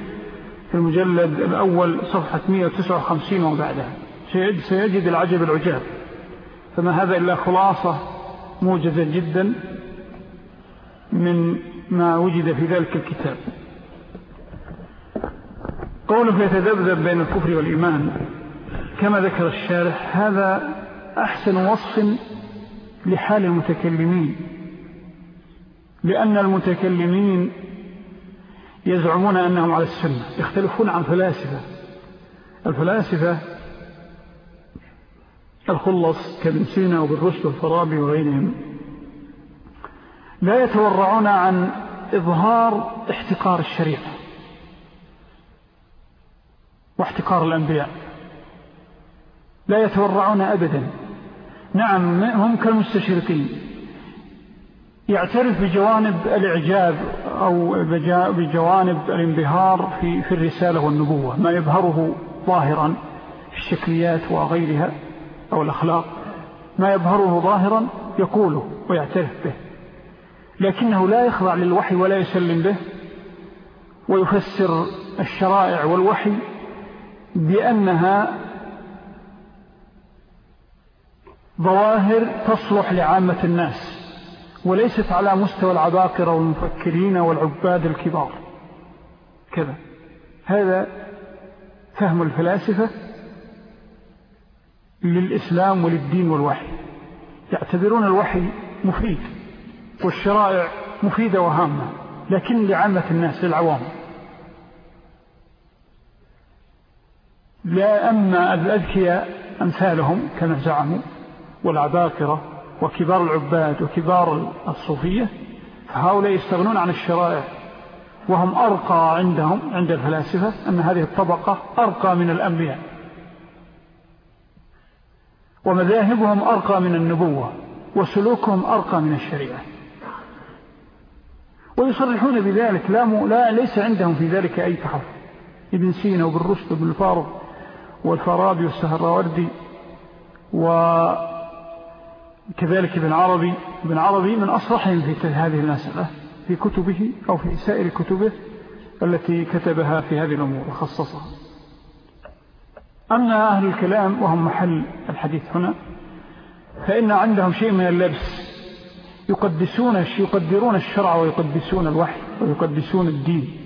في المجلد الأول صفحة 159 وبعدها سيجد العجب العجاب. فما هذا إلا خلاصة موجزة جدا من ما وجد في ذلك الكتاب. قوله يتذبذب بين الكفر والإيمان كما ذكر الشارح هذا أحسن وصف لحال المتكلمين. لأن المتكلمين يزعمون أنهم على السنة يختلفون عن فلاسفة الفلاسفة الخلص كابن سينا وبالرشد والفرابي وغيرهم لا يتورعون عن إظهار احتقار الشريعة واحتقار الأنبياء. لا يتورعون أبدا. نعم هم كالمستشرقين. يعترف بجوانب الإعجاب أو بجوانب الانبهار في, في الرسالة والنبوة ما يظهره ظاهرا في الشكليات وغيرها أو الأخلاق ما يظهره ظاهرا يقوله ويعترف به لكنه لا يخضع للوحي ولا يسلم به ويفسر الشرائع والوحي بأنها ظواهر تصلح لعامة الناس. وليست على مستوى العباقرة والمفكرين والعباد الكبار. كذا. هذا فهم الفلاسفة للإسلام وللدين والوحي. يعتبرون الوحي مفيد والشرائع مفيدة وهامة لكن لعامة الناس للعوام. لا أما الأذكياء أمثالهم كما زعموا والعباقرة وكبار العباد وكبار الصوفية فهؤلاء يستغنون عن الشرائع وهم أرقى عندهم عند الفلاسفة أن هذه الطبقة أرقى من الأنبياء. ومذاهبهم أرقى من النبوة وسلوكهم أرقى من الشريعة. ويصرحون بذلك لا, م... لا ليس عندهم في ذلك أي تحف ابن سينا وابن رشد وابن الفارض والفارابي والسهراوردي وكذلك ابن عربي ابن عربي من أصرحهم في هذه المسألة في كتبه أو في سائر كتبه التي كتبها في هذه الأمور وخصصها. أما أهل الكلام وهم محل الحديث هنا فإن عندهم شيء من اللبس يقدسون يقدرون الشرع ويقدسون الوحي ويقدسون الدين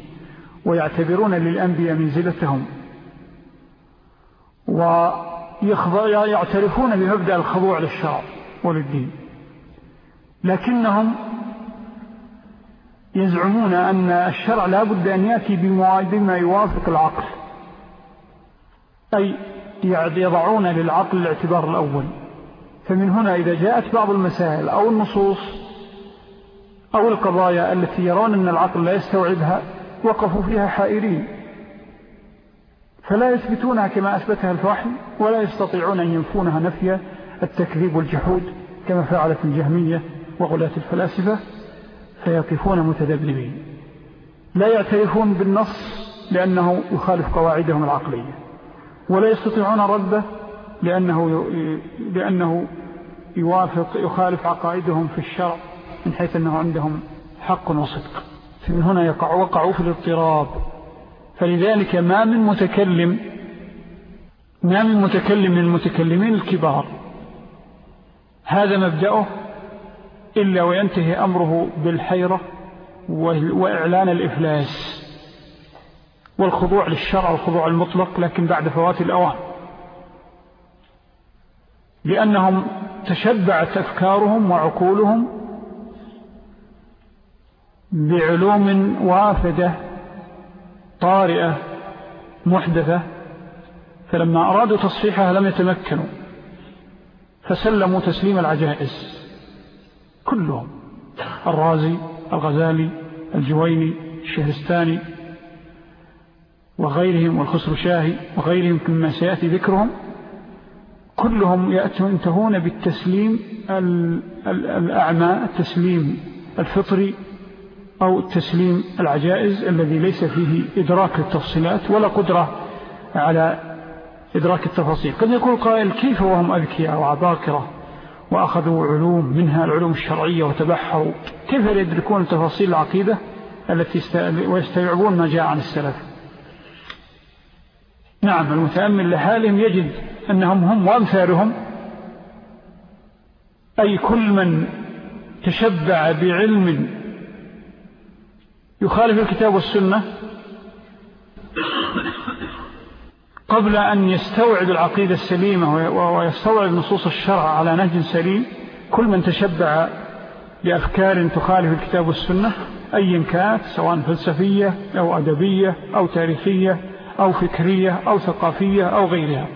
ويعتبرون للأنبياء منزلتهم ويعترفون بمبدأ الخضوع للشرع. وللدين لكنهم يزعمون أن الشرع لا بد أن يأتي بما يوافق العقل. أي يضعون للعقل الاعتبار الأول. فمن هنا إذا جاءت بعض المسائل أو النصوص أو القضايا التي يرون أن العقل لا يستوعبها وقفوا فيها حائرين. فلا يثبتونها كما أثبتها الفحل ولا يستطيعون أن ينفونها نفي التكذيب والجحود كما فعلت الجهمية وغلاة الفلاسفة فيقفون متذبذبين. لا يعترفون بالنص لأنه يخالف قواعدهم العقلية ولا يستطيعون رده لأنه, لأنه يوافق يخالف عقائدهم في الشرع من حيث أنه عندهم حق وصدق. من هنا يقع وقعوا في الاضطراب. فلذلك ما من متكلم ما من متكلم من المتكلمين الكبار هذا مبدأه إلا وينتهي أمره بالحيرة وإعلان الإفلاس والخضوع للشرع والخضوع المطلق لكن بعد فوات الأوان. لأنهم تشبعت أفكارهم وعقولهم بعلوم وافدة طارئة محدثة فلما أرادوا تصحيحها لم يتمكنوا. فسلموا تسليم العجائز. كلهم. الرازي الغزالي الجويني الشهرستاني وغيرهم والخسرشاهي وغيرهم كما سيأتي ذكرهم كلهم ينتهون بالتسليم الأعمى التسليم الفطري أو التسليم العجائز الذي ليس فيه إدراك التفصيلات ولا قدرة على إدراك التفاصيل. قد يقول قائل كيف وهم أذكياء وعباكرة وأخذوا علوم منها العلوم الشرعية وتبحروا؟ كيف يدركون تفاصيل العقيدة التي ويستيعبون ما جاء عن السلف؟ نعم المتأمل لحالهم يجد أنهم هم وأمثالهم. أي كل من تشبع بعلم يخالف الكتاب والسنة قبل أن يستوعب العقيدة السليمة ويستوعب نصوص الشرع على نهج سليم كل من تشبع بأفكار تخالف الكتاب والسنة أي كانت سواء فلسفية أو أدبية أو تاريخية أو فكرية أو ثقافية أو غيرها.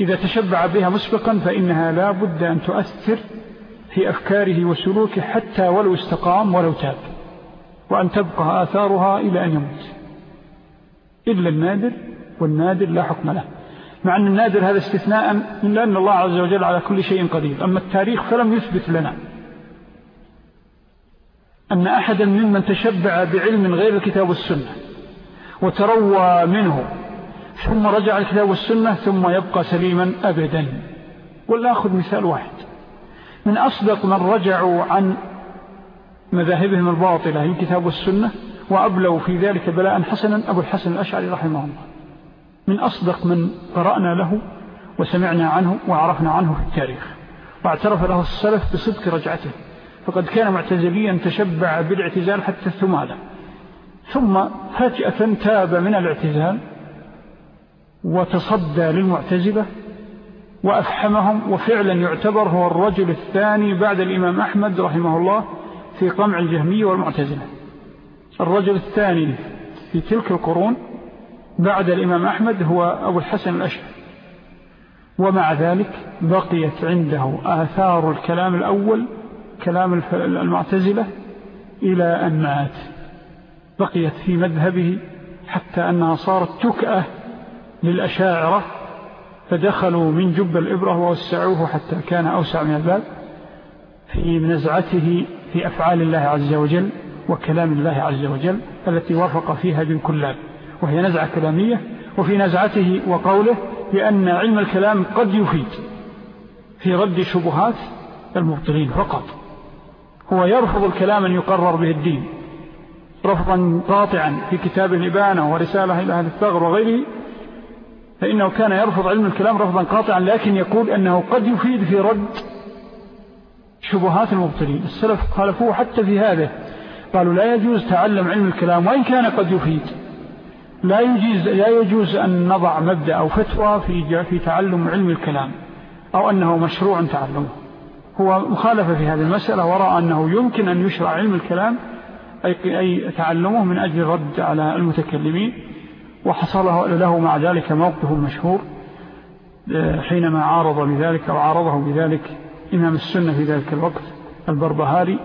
إذا تشبع بها مسبقا فإنها لا بد أن تؤثر في أفكاره وسلوكه حتى ولو استقام ولو تاب وأن تبقى آثارها إلى أن يموت. إلا النادر والنادر لا حكم له. مع أن النادر هذا استثناء من أن الله عز وجل على كل شيء قدير. أما التاريخ فلم يثبت لنا. أن أحدا ممن تشبع بعلم غير الكتاب والسنة وتروى منه ثم رجع الكتاب والسنة ثم يبقى سليما أبدا. ولا أخذ مثال واحد. من أصدق من رجعوا عن مذاهبهم الباطلة الكتاب والسنة وأبلوا في ذلك بلاء حسنا أبو الحسن الأشعري رحمه الله. من أصدق من قرأنا له وسمعنا عنه وعرفنا عنه في التاريخ واعترف له السلف بصدق رجعته فقد كان معتزليا تشبع بالاعتزال حتى الثمالة ثم فجأة تاب من الاعتزال وتصدى للمعتزلة وأفحمهم وفعلا يعتبر هو الرجل الثاني بعد الإمام أحمد رحمه الله في قمع الجهمية والمعتزلة الرجل الثاني في تلك القرون بعد الإمام أحمد هو أبو الحسن الأشهر ومع ذلك بقيت عنده آثار الكلام الأول كلام المعتزلة إلى أن مات. بقيت في مذهبه حتى أنها صارت تكأة للأشاعرة فدخلوا من جب الإبرة ووسعوه حتى كان أوسع من الباب في نزعته في أفعال الله عز وجل وكلام الله عز وجل التي وافق فيها بالكلاب وهي نزعة كلامية وفي نزعته وقوله بأن علم الكلام قد يفيد في رد شبهات المبطلين فقط. هو يرفض الكلام أن يقرر به الدين رفضا قاطعا في كتاب الإبانة ورسالة إلى أهل الثغر وغيره فإنه كان يرفض علم الكلام رفضا قاطعا لكن يقول أنه قد يفيد في رد شبهات المبطلين. السلف خالفوه حتى في هذا قالوا لا يجوز تعلم علم الكلام وإن كان قد يفيد. لا يجوز, لا يجوز أن نضع مبدأ أو فتوى في, في تعلم علم الكلام أو أنه مشروع تعلمه. هو مخالف في هذه المسألة ورأى أنه يمكن أن يشرع علم الكلام أي, أي تعلمه من أجل الرد على المتكلمين وحصل له مع ذلك موقف مشهور آه، حينما عارض بذلك أو عارضه بذلك إمام السنة في ذلك الوقت البربهاري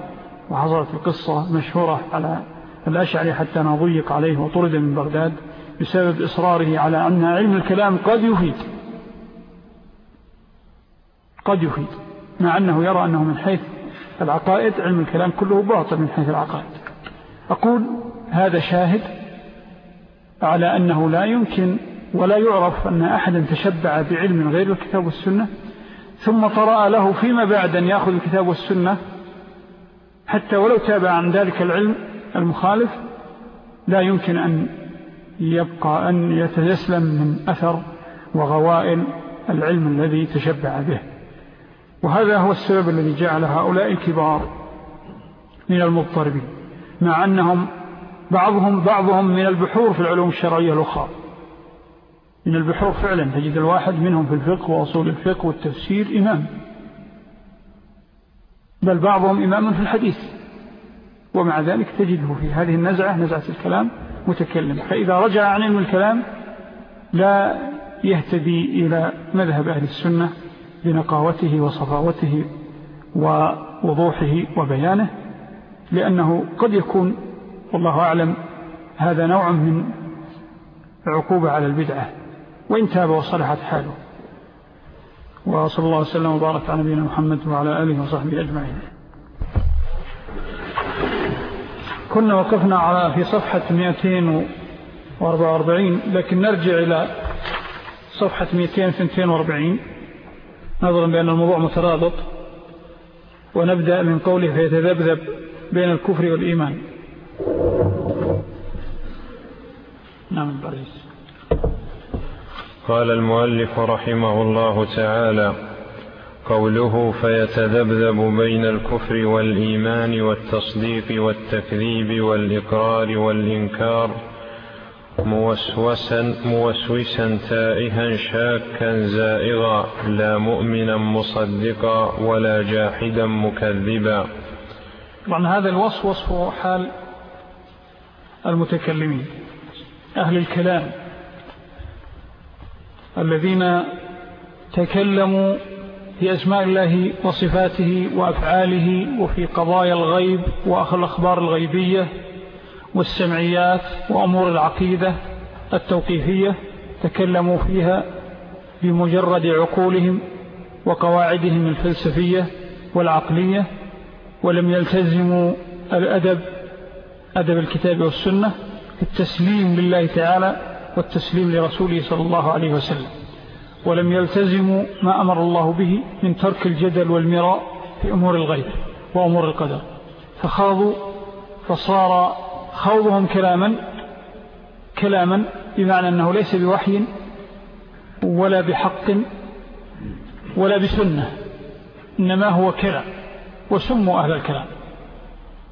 وحصلت القصة مشهورة على الأشعري حتى نضيق عليه وطرد من بغداد بسبب إصراره على أن علم الكلام قد يفيد. قد يفيد. مع أنه يرى أنه من حيث العقائد علم الكلام كله باطل من حيث العقائد. أقول هذا شاهد على أنه لا يمكن ولا يعرف أن أحدا تشبع بعلم غير الكتاب والسنة ثم طرأ له فيما بعد أن يأخذ الكتاب والسنة حتى ولو تابع عن ذلك العلم المخالف لا يمكن أن يبقى أن يتسلم من أثر وغوائل العلم الذي تشبع به. وهذا هو السبب الذي جعل هؤلاء الكبار من المضطربين مع أنهم بعضهم بعضهم من البحور في العلوم الشرعية الأخرى. من البحور فعلا تجد الواحد منهم في الفقه وأصول الفقه والتفسير إمام بل بعضهم إمام في الحديث. ومع ذلك تجده في هذه النزعة نزعة الكلام متكلم. فإذا رجع عن علم الكلام لا يهتدي إلى مذهب أهل السنة بنقاوته وصفاوته ووضوحه وبيانه لأنه قد يكون والله أعلم هذا نوع من عقوبة على البدعة. وإن تاب وصلحت حاله. وصلى الله وسلم وبارك على نبينا محمد وعلى آله وصحبه أجمعين. كنا وقفنا على في صفحة 244 لكن نرجع إلى صفحة 242 نظرا بأن الموضوع مترابط ونبدأ من قوله فيتذبذب بين الكفر والإيمان. نعم البريس. قال المؤلف رحمه الله تعالى قوله فيتذبذب بين الكفر والإيمان والتصديق والتكذيب والإقرار والإنكار موسوسا, موسوسا تائها شاكا زائغا لا مؤمنا مصدقا ولا جاحدا مكذبا. طبعا هذا الوصف وصف حال المتكلمين أهل الكلام الذين تكلموا في أسماء الله وصفاته وأفعاله وفي قضايا الغيب وأخر الأخبار الغيبية والسمعيات وأمور العقيدة التوقيفية تكلموا فيها بمجرد عقولهم وقواعدهم الفلسفية والعقلية ولم يلتزموا الأدب أدب الكتاب والسنة التسليم لله تعالى والتسليم لرسوله صلى الله عليه وسلم. ولم يلتزموا ما أمر الله به من ترك الجدل والمراء في أمور الغيب وأمور القدر. فخاضوا فصار خوضهم كلاما كلاما بمعنى أنه ليس بوحي ولا بحق ولا بسنة إنما هو كلام. وسموا أهل الكلام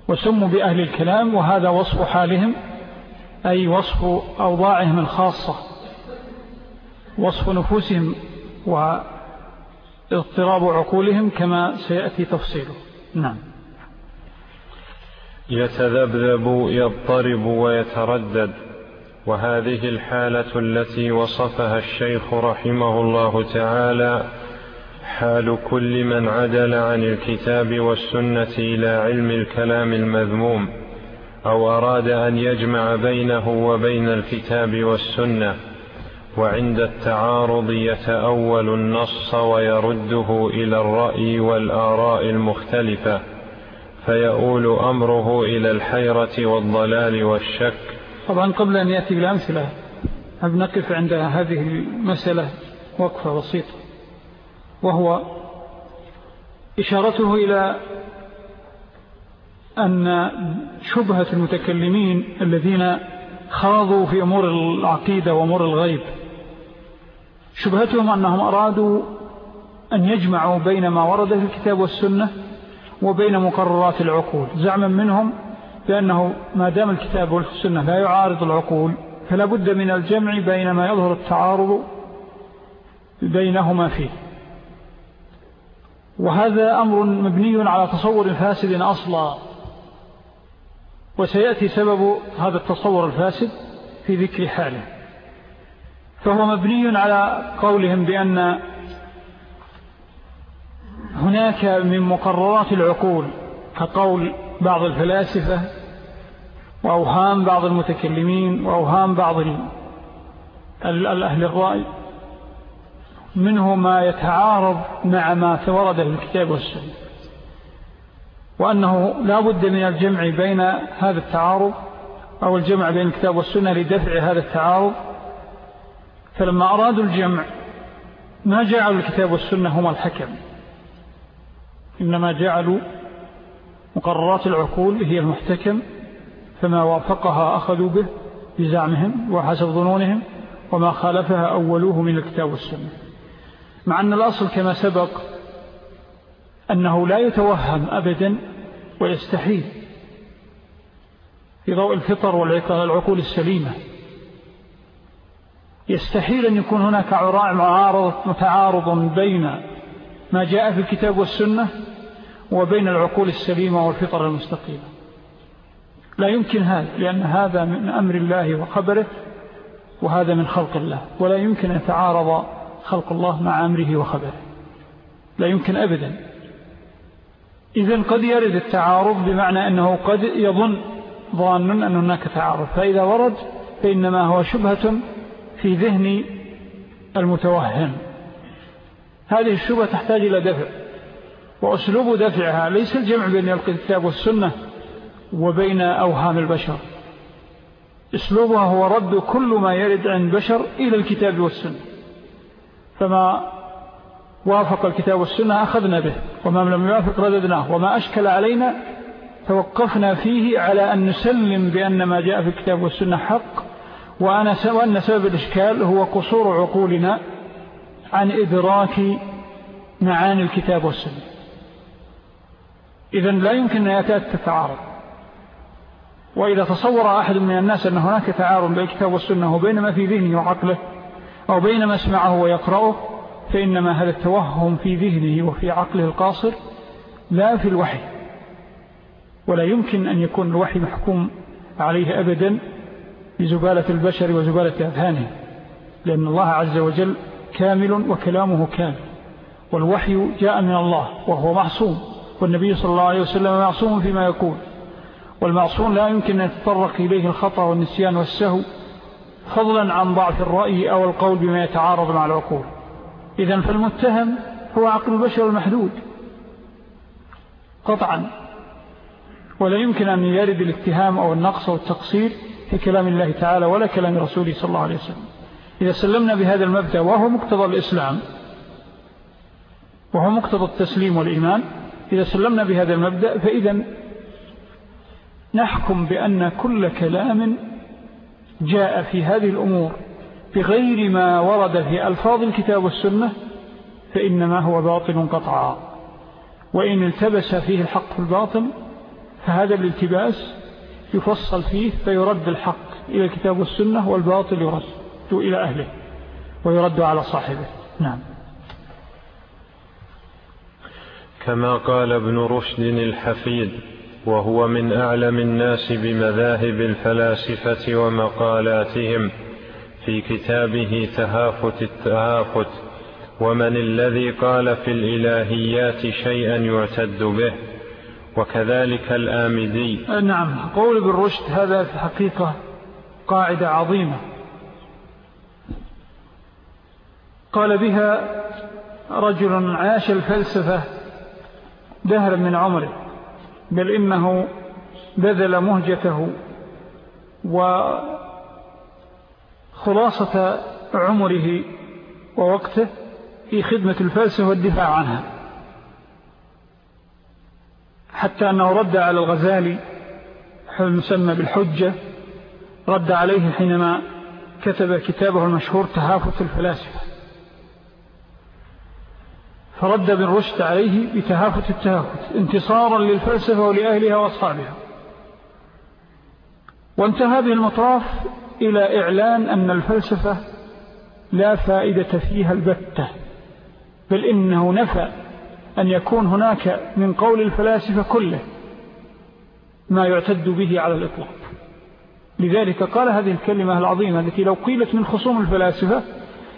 وسموا بأهل الكلام وهذا وصف حالهم أي وصف أوضاعهم الخاصة. وصف نفوسهم واضطراب عقولهم كما سيأتي تفصيله. نعم. يتذبذب يضطرب ويتردد. وهذه الحالة التي وصفها الشيخ رحمه الله تعالى حال كل من عدل عن الكتاب والسنة إلى علم الكلام المذموم أو أراد أن يجمع بينه وبين الكتاب والسنة. وعند التعارض يتأول النص ويرده إلى الرأي والآراء المختلفة فيؤول أمره إلى الحيرة والضلال والشك. طبعا قبل أن يأتي بالأمثلة نقف عند هذه المسألة؟ وقفة بسيطة. وهو إشارته إلى أن شبهة المتكلمين الذين خاضوا في أمور العقيدة وأمور الغيب شبهتهم أنهم أرادوا أن يجمعوا بين ما ورد في الكتاب والسنة وبين مقررات العقول. زعما منهم بأنه ما دام الكتاب والسنة لا يعارض العقول فلا بد من الجمع بين ما يظهر التعارض بينهما فيه. وهذا أمر مبني على تصور فاسد أصلا وسيأتي سبب هذا التصور الفاسد في ذكر حاله. فهو مبني على قولهم بأن هناك من مقررات العقول كقول بعض الفلاسفة وأوهام بعض المتكلمين وأوهام بعض الأهل الرأي منه ما يتعارض مع ما تورد في الكتاب والسنة وأنه لا بد من الجمع بين هذا التعارض أو الجمع بين الكتاب والسنة لدفع هذا التعارض فلما أرادوا الجمع ما جعلوا الكتاب والسنة هما الحكم. إنما جعلوا مقررات العقول هي المحتكم فما وافقها أخذوا به بزعمهم وحسب ظنونهم وما خالفها أولوه من الكتاب والسنة. مع أن الأصل كما سبق أنه لا يتوهم أبدا ويستحيل في ضوء الفطر والعقول السليمة. يستحيل أن يكون هناك متعارض بين ما جاء في الكتاب والسنة وبين العقول السليمة والفطر المستقيمة لا يمكن هذا لأن هذا من أمر الله وخبره وهذا من خلق الله. ولا يمكن أن يتعارض خلق الله مع أمره وخبره. لا يمكن أبدا. إذن قد يرد التعارض بمعنى أنه قد يظن ظان أن هناك تعارض. فإذا ورد فإنما هو شبهة في ذهن المتوهم. هذه الشبهة تحتاج إلى دفع وأسلوب دفعها ليس الجمع بين الكتاب والسنة وبين أوهام البشر. أسلوبها هو رد كل ما يرد عن البشر إلى الكتاب والسنة. فما وافق الكتاب والسنة أخذنا به وما لم يوافق رددناه وما أشكل علينا توقفنا فيه على أن نسلم بأن ما جاء في الكتاب والسنة حق وأنا وأن سبب الإشكال هو قصور عقولنا عن إدراك معاني الكتاب والسنة. إذن لا يمكن أن يتأتى التعارض وإذا تصور أحد من الناس أن هناك تعارض بين الكتاب والسنة وبين ما في ذهنه وعقله أو بين ما اسمعه ويقرأه فإنما هذا التوهم في ذهنه وفي عقله القاصر لا في الوحي. ولا يمكن أن يكون الوحي محكوم عليه أبدا بزبالة البشر وزبالة أذهانه لأن الله عز وجل كامل وكلامه كامل والوحي جاء من الله وهو معصوم والنبي صلى الله عليه وسلم معصوم فيما يقول والمعصوم لا يمكن أن يتطرق إليه الخطأ والنسيان والسهو فضلا عن ضعف الرأي أو القول بما يتعارض مع العقول. إذن فالمتهم هو عقل البشر المحدود قطعا ولا يمكن أن يرد الاتهام أو النقص أو التقصير في كلام الله تعالى ولا كلام رسوله صلى الله عليه وسلم. إذا سلمنا بهذا المبدأ وهو مقتضى الإسلام وهو مقتضى التسليم والإيمان إذا سلمنا بهذا المبدأ فإذا نحكم بأن كل كلام جاء في هذه الأمور بغير ما ورد في ألفاظ الكتاب والسنة فإنما هو باطل قطعا. وإن التبس فيه الحق في الباطل فهذا الالتباس يفصل فيه فيرد الحق إلى الكتاب والسنة والباطل يرد إلى أهله ويرد على صاحبه. نعم. كما قال ابن رشد الحفيد وهو من أعلم الناس بمذاهب الفلاسفة ومقالاتهم في كتابه تهافت التهافت ومن الذي قال في الإلهيات شيئا يعتد به وكذلك الآمدي. نعم. قول ابن رشد هذا في حقيقة قاعدة عظيمة. قال بها رجل عاش الفلسفة دهرا من عمره بل إنه بذل مهجته وخلاصة عمره ووقته في خدمة الفلسفة والدفاع عنها. حتى أنه رد على الغزالي المسمى بالحجة رد عليه حينما كتب كتابه المشهور تهافت الفلاسفة. فرد بن رشد عليه بتهافت التهافت انتصارا للفلسفة ولأهلها وأصحابها. وانتهى به المطراف إلى إعلان أن الفلسفة لا فائدة فيها البتة بل إنه نفى أن يكون هناك من قول الفلاسفة كله ما يعتد به على الإطلاق. لذلك قال هذه الكلمة العظيمة التي لو قيلت من خصوم الفلاسفة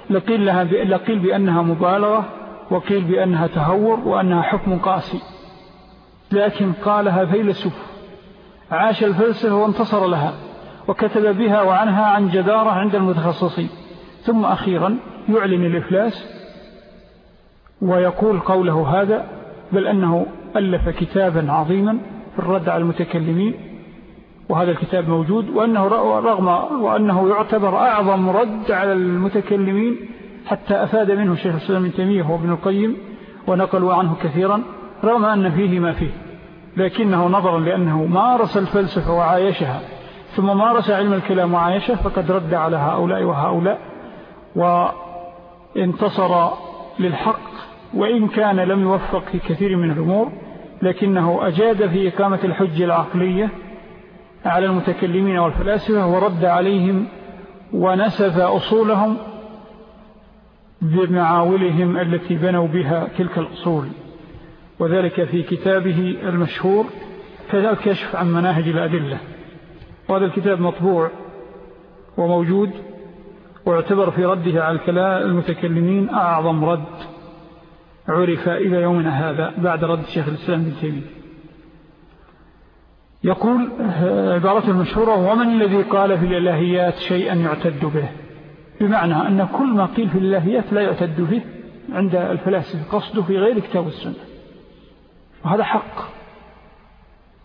لقيل, لها لقيل بأنها مبالغة وقيل بأنها تهور وأنها حكم قاسي. لكن قالها فيلسوف. عاش الفلسفة وانتصر لها وكتب بها وعنها عن جدارة عند المتخصصين. ثم أخيرا يعلن الإفلاس ويقول قوله هذا بل أنه ألف كتابا عظيما في الرد على المتكلمين وهذا الكتاب موجود وأنه رغم وأنه يعتبر أعظم رد على المتكلمين حتى أفاد منه شيخ السلام من تيمية وابن القيم ونقلوا عنه كثيرا رغم أن فيه ما فيه لكنه نظرا لأنه مارس الفلسفة وعايشها ثم مارس علم الكلام وعايشه فقد رد على هؤلاء وهؤلاء وانتصر للحق وإن كان لم يوفق في كثير من الأمور لكنه أجاد في إقامة الحج العقلية على المتكلمين والفلاسفة ورد عليهم ونسف أصولهم بمعاولهم التي بنوا بها تلك الأصول. وذلك في كتابه المشهور كشف عن مناهج الأدلة. وهذا الكتاب مطبوع وموجود واعتبر في رده على المتكلمين أعظم رد. عرف إلى يومنا هذا بعد رد الشيخ الإسلام بن تيمية. يقول عبارة المشهورة ومن الذي قال في الإلهيات شيئا يعتد به؟ بمعنى أن كل ما قيل في الإلهيات لا يعتد به عند الفلاسفة قصده في غير كتاب السنة. وهذا حق.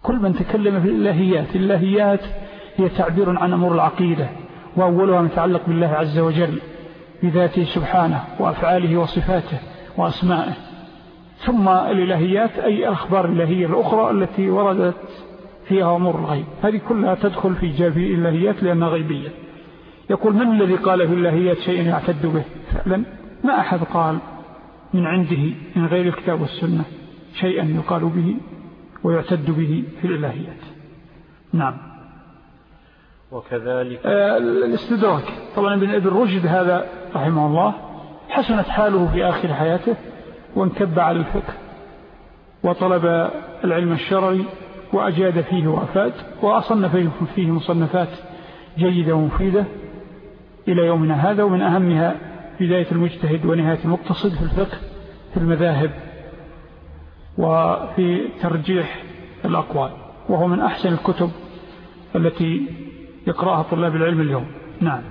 كل من تكلم في الإلهيات الإلهيات هي تعبير عن أمور العقيدة وأولها متعلق بالله عز وجل بذاته سبحانه وأفعاله وصفاته. وأسمائه. ثم الإلهيات أي الأخبار الإلهية الأخرى التي وردت فيها أمور الغيب. هذه كلها تدخل في جابي الإلهيات لأنها غيبية. يقول من الذي قال في الإلهيات شيئا يعتد به؟ فعلا ما أحد قال من عنده من غير الكتاب والسنة شيئا يقال به ويعتد به في الإلهيات. نعم. وكذلك آه الاستدراك. طبعا ابن رشد هذا رحمه الله. حسنت حاله في آخر حياته وانكب على الفقه وطلب العلم الشرعي وأجاد فيه وأفاد وأصنف فيه مصنفات جيدة ومفيدة إلى يومنا هذا ومن أهمها بداية المجتهد ونهاية المقتصد في الفقه في المذاهب وفي ترجيح الأقوال وهو من أحسن الكتب التي يقرأها طلاب العلم اليوم. نعم.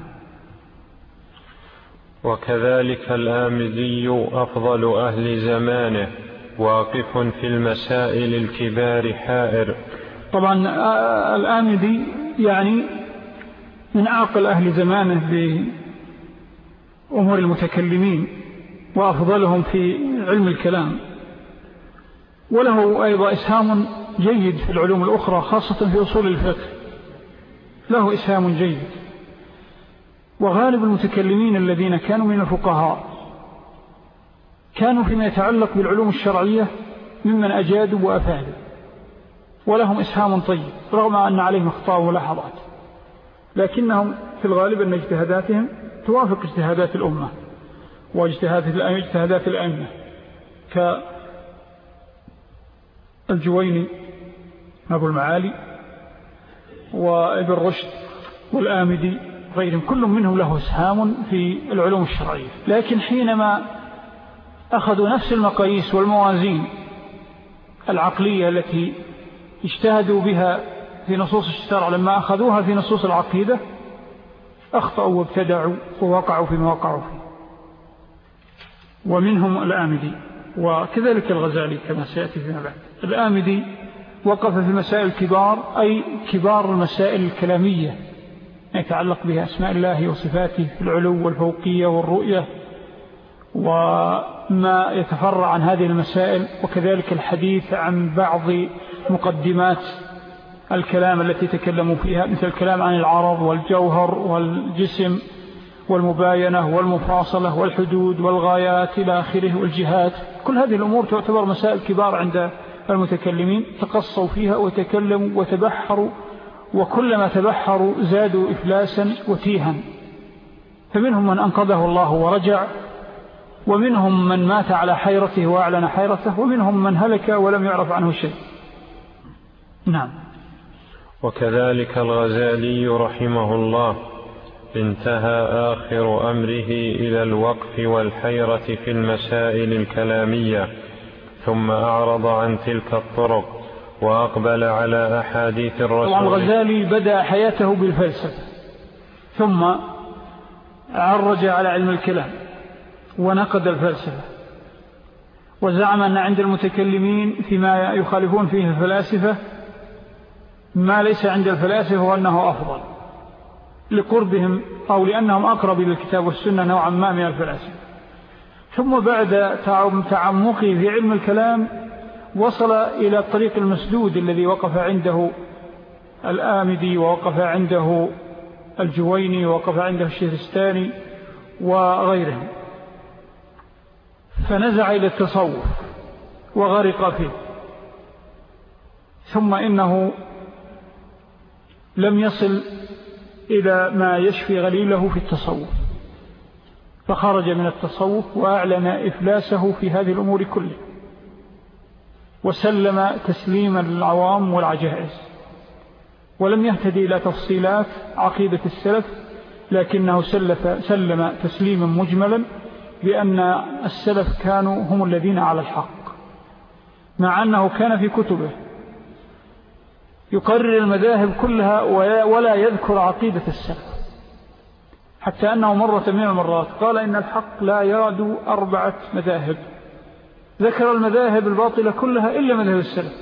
وكذلك الآمدي أفضل أهل زمانه واقف في المسائل الكبار حائر. طبعا الآمدي يعني من أعقل أهل زمانه بأمور المتكلمين وأفضلهم في علم الكلام. وله أيضا إسهام جيد في العلوم الأخرى خاصة في أصول الفقه. له إسهام جيد. وغالب المتكلمين الذين كانوا من الفقهاء كانوا فيما يتعلق بالعلوم الشرعية ممن أجادوا وأفادوا ولهم إسهام طيب رغم أن عليهم اخطاء ولاحظات لكنهم في الغالب أن اجتهاداتهم توافق اجتهادات الأمة واجتهادات الأئمة كالجويني أبو المعالي وابن رشد والآمدي غيرهم كل منهم له اسهام في العلوم الشرعية. لكن حينما أخذوا نفس المقاييس والموازين العقلية التي اجتهدوا بها في نصوص الشرع لما أخذوها في نصوص العقيدة أخطأوا وابتدعوا ووقعوا فيما وقعوا فيه. ومنهم الآمدي وكذلك الغزالي كما سيأتي فيما بعد. الآمدي وقف في مسائل الكبار أي كبار المسائل الكلامية. يتعلق بها أسماء الله وصفاته في العلو والفوقية والرؤية وما يتفرع عن هذه المسائل وكذلك الحديث عن بعض مقدمات الكلام التي تكلموا فيها مثل الكلام عن العرض والجوهر والجسم والمباينة والمفاصلة والحدود والغايات إلى آخره والجهات كل هذه الأمور تعتبر مسائل كبار عند المتكلمين تقصوا فيها وتكلموا وتبحروا وكلما تبحروا زادوا إفلاسا وتيها. فمنهم من أنقذه الله ورجع ومنهم من مات على حيرته وأعلن حيرته ومنهم من هلك ولم يعرف عنه شيء. نعم. وكذلك الغزالي رحمه الله انتهى آخر أمره إلى الوقف والحيرة في المسائل الكلامية ثم أعرض عن تلك الطرق. وأقبل على أحاديث الرسول. طبعا الغزالي بدأ حياته بالفلسفة ثم عرج على علم الكلام ونقد الفلسفة. وزعم أن عند المتكلمين فيما يخالفون فيه الفلاسفة ما ليس عند الفلاسفة وأنه أفضل لقربهم أو لأنهم أقرب إلى الكتاب والسنة نوعا ما من الفلاسفة. ثم بعد تعمقه في علم الكلام وصل إلى الطريق المسدود الذي وقف عنده الآمدي ووقف عنده الجويني ووقف عنده الشهرستاني وغيرهم فنزع إلى التصوف وغرق فيه. ثم إنه لم يصل إلى ما يشفي غليله في التصوف. فخرج من التصوف وأعلن إفلاسه في هذه الأمور كلها. وسلم تسليما للعوام والعجائز. ولم يهتدي إلى تفصيلات عقيدة السلف لكنه سلف سلم تسليما مجملا بأن السلف كانوا هم الذين على الحق مع أنه كان في كتبه يقرر المذاهب كلها ولا يذكر عقيدة السلف حتى أنه مرة من المرات قال إن الحق لا يرد أربعة مذاهب. ذكر المذاهب الباطلة كلها إلا مذهب السلف.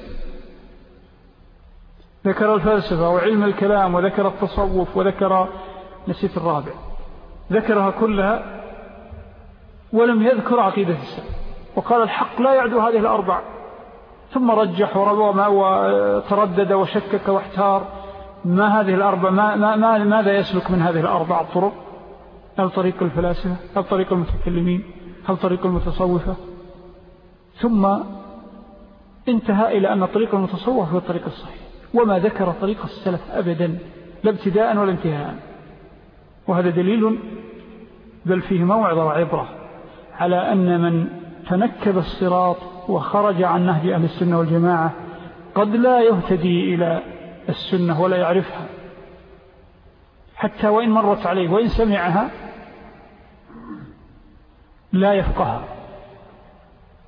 ذكر الفلسفة وعلم الكلام وذكر التصوف وذكر نسيت الرابع. ذكرها كلها ولم يذكر عقيدة السلف. وقال الحق لا يعدو هذه الأربع. ثم رجح وتردد وشكك واحتار. ما هذه الأربع؟ ما ما ماذا يسلك من هذه الأربع طرق؟ هل طريق الفلاسفة؟ هل طريق المتكلمين؟ هل طريق المتصوفة؟ ثم انتهى إلى أن طريق المتصوف هو الطريق الصحيح وما ذكر طريق السلف أبدا لا ابتداء ولا انتهاء. وهذا دليل بل فيه موعظة وعبرة على أن من تنكب الصراط وخرج عن نهج أهل السنة والجماعة قد لا يهتدي إلى السنة ولا يعرفها. حتى وإن مرت عليه وإن سمعها لا يفقه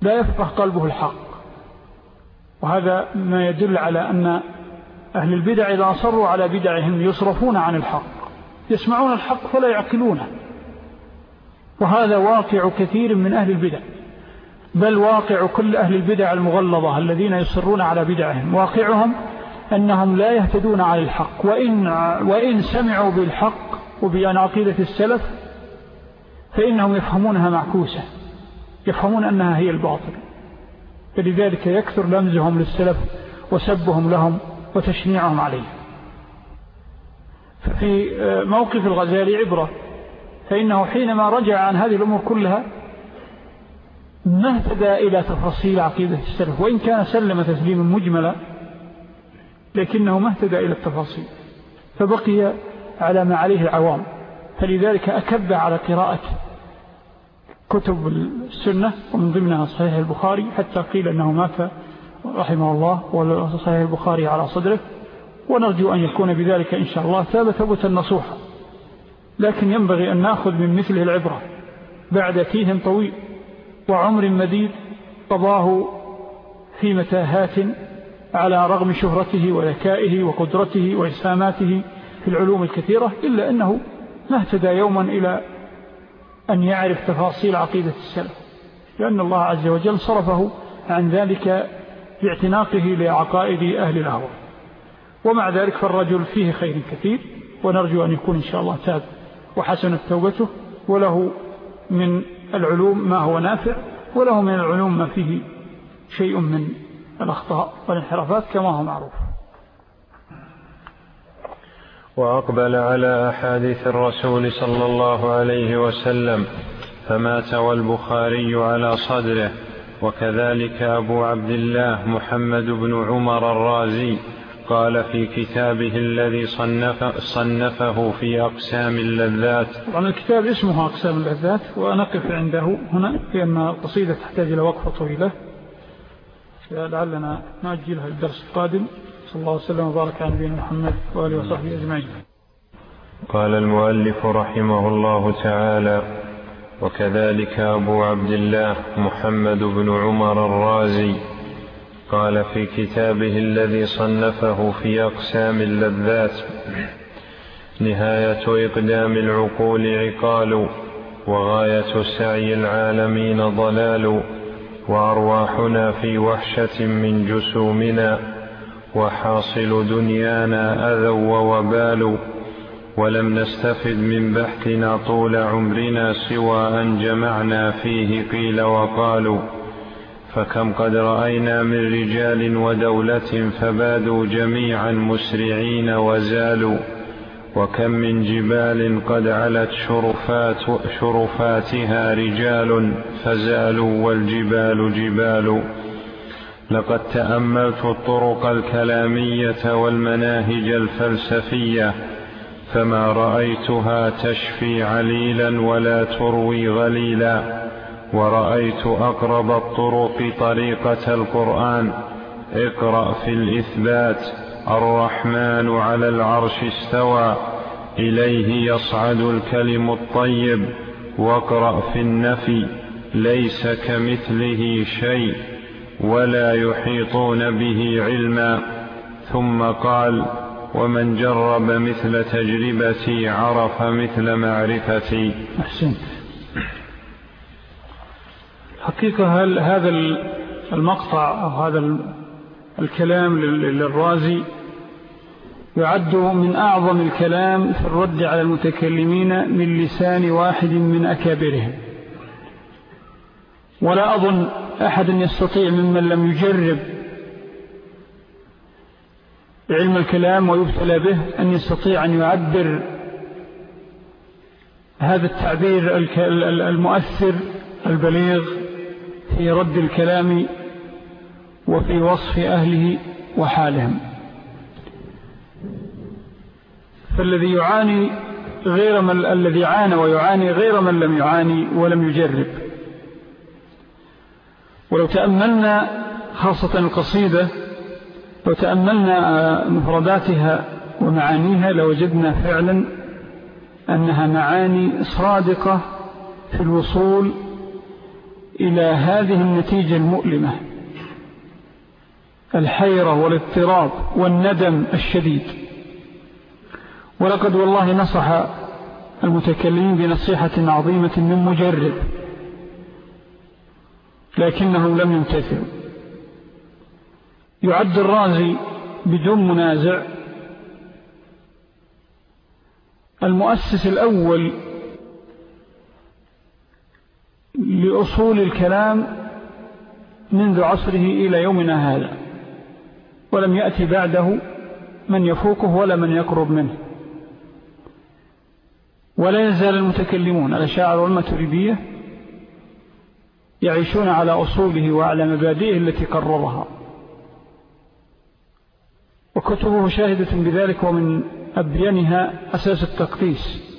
لا يفقه قلبه الحق. وهذا ما يدل على أن أهل البدع إذا أصروا على بدعهم يصرفون عن الحق. يسمعون الحق فلا يعقلونه. وهذا واقع كثير من أهل البدع. بل واقع كل أهل البدع المغلظة الذين يصرون على بدعهم. واقعهم أنهم لا يهتدون على الحق. وإن, وإن سمعوا بالحق وبيان عقيدة السلف فإنهم يفهمونها معكوسة. يفهمون أنها هي الباطل. فلذلك يكثر لمزهم للسلف وسبهم لهم وتشنيعهم عليه. ففي موقف الغزالي عبرة فإنه حينما رجع عن هذه الأمور كلها ما اهتدى إلى تفاصيل عقيدة السلف وإن كان سلم تسليما مجملا لكنه ما اهتدى إلى التفاصيل فبقي على ما عليه العوام. فلذلك أكب على قراءة كتب السنة ومن ضمنها صحيح البخاري حتى قيل أنه مات رحمه الله وصحيح البخاري على صدره. ونرجو أن يكون بذلك إن شاء الله ثابت ثبتا نصوحا. لكن ينبغي أن نأخذ من مثله العبرة. بعد تيه طويل وعمر مديد قضاه في متاهات على رغم شهرته وذكائه وقدرته وإسهاماته في العلوم الكثيرة إلا أنه ما اهتدى يوما إلى أن يعرف تفاصيل عقيدة السلف لأن الله عز وجل صرفه عن ذلك باعتناقه لعقائد أهل الأهوى ومع ذلك فالرجل فيه خير كثير ونرجو أن يكون إن شاء الله تاب وحسنت توبته وله من العلوم ما هو نافع وله من العلوم ما فيه شيء من الأخطاء والانحرافات كما هو معروف. وأقبل على أحاديث الرسول صلى الله عليه وسلم فمات والبخاري على صدره وكذلك أبو عبد الله محمد بن عمر الرازي قال في كتابه الذي صنف صنفه في أقسام اللذات. طبعا الكتاب اسمه أقسام اللذات وأنقف عنده هنا لأن القصيدة تحتاج إلى وقفة طويلة. لعلنا نأجلها الدرس القادم. صلى الله وسلم وبارك على نبينا محمد وآله وصحبه أجمعين. قال المؤلف رحمه الله تعالى وكذلك أبو عبد الله محمد بن عمر الرازي قال في كتابه الذي صنفه في أقسام اللذات نهاية إقدام العقول عقال وغاية سعي العالمين ضلال وأرواحنا في وحشة من جسومنا وحاصل دنيانا أذى ووبال ولم نستفد من بحثنا طول عمرنا سوى أن جمعنا فيه قيل وقالوا فكم قد رأينا من رجال ودولة فبادوا جميعا مسرعين وزالوا وكم من جبال قد علت شرفات شرفاتها رجال فزالوا والجبال جبال. لقد تأملت الطرق الكلامية والمناهج الفلسفية فما رأيتها تشفي عليلا ولا تروي غليلا ورأيت أقرب الطرق طريقة القرآن اقرأ في الإثبات الرحمن على العرش استوى إليه يصعد الكلم الطيب واقرأ في النفي ليس كمثله شيء. ولا يحيطون به علما. ثم قال ومن جرب مثل تجربتي عرف مثل معرفتي. أحسنت. حقيقة هل هذا المقطع أو هذا الكلام للرازي يعد من أعظم الكلام في الرد على المتكلمين من لسان واحد من أكابرهم. ولا أظن أحد يستطيع ممن لم يجرب علم الكلام ويبتلى به أن يستطيع أن يعبر هذا التعبير المؤثر البليغ في رد الكلام وفي وصف أهله وحالهم. فالذي يعاني غير من الذي عانى ويعاني غير من لم يعاني ولم يجرب. ولو تأملنا خاصة القصيدة لو تأملنا مفرداتها ومعانيها لوجدنا فعلا أنها معاني صادقة في الوصول إلى هذه النتيجة المؤلمة. الحيرة والاضطراب والندم الشديد. ولقد والله نصح المتكلمين بنصيحة عظيمة من مجرب. لكنهم لم يمتثلوا يعد الرازي بدون منازع. المؤسس الأول لأصول الكلام منذ عصره إلى يومنا هذا. ولم يأتي بعده من يفوقه ولا من يقرب منه. ولا يزال المتكلمون الأشاعر والمتربية يعيشون على أصوله وعلى مبادئه التي قررها. وكتبه شاهدة بذلك ومن أبينها أساس التقديس.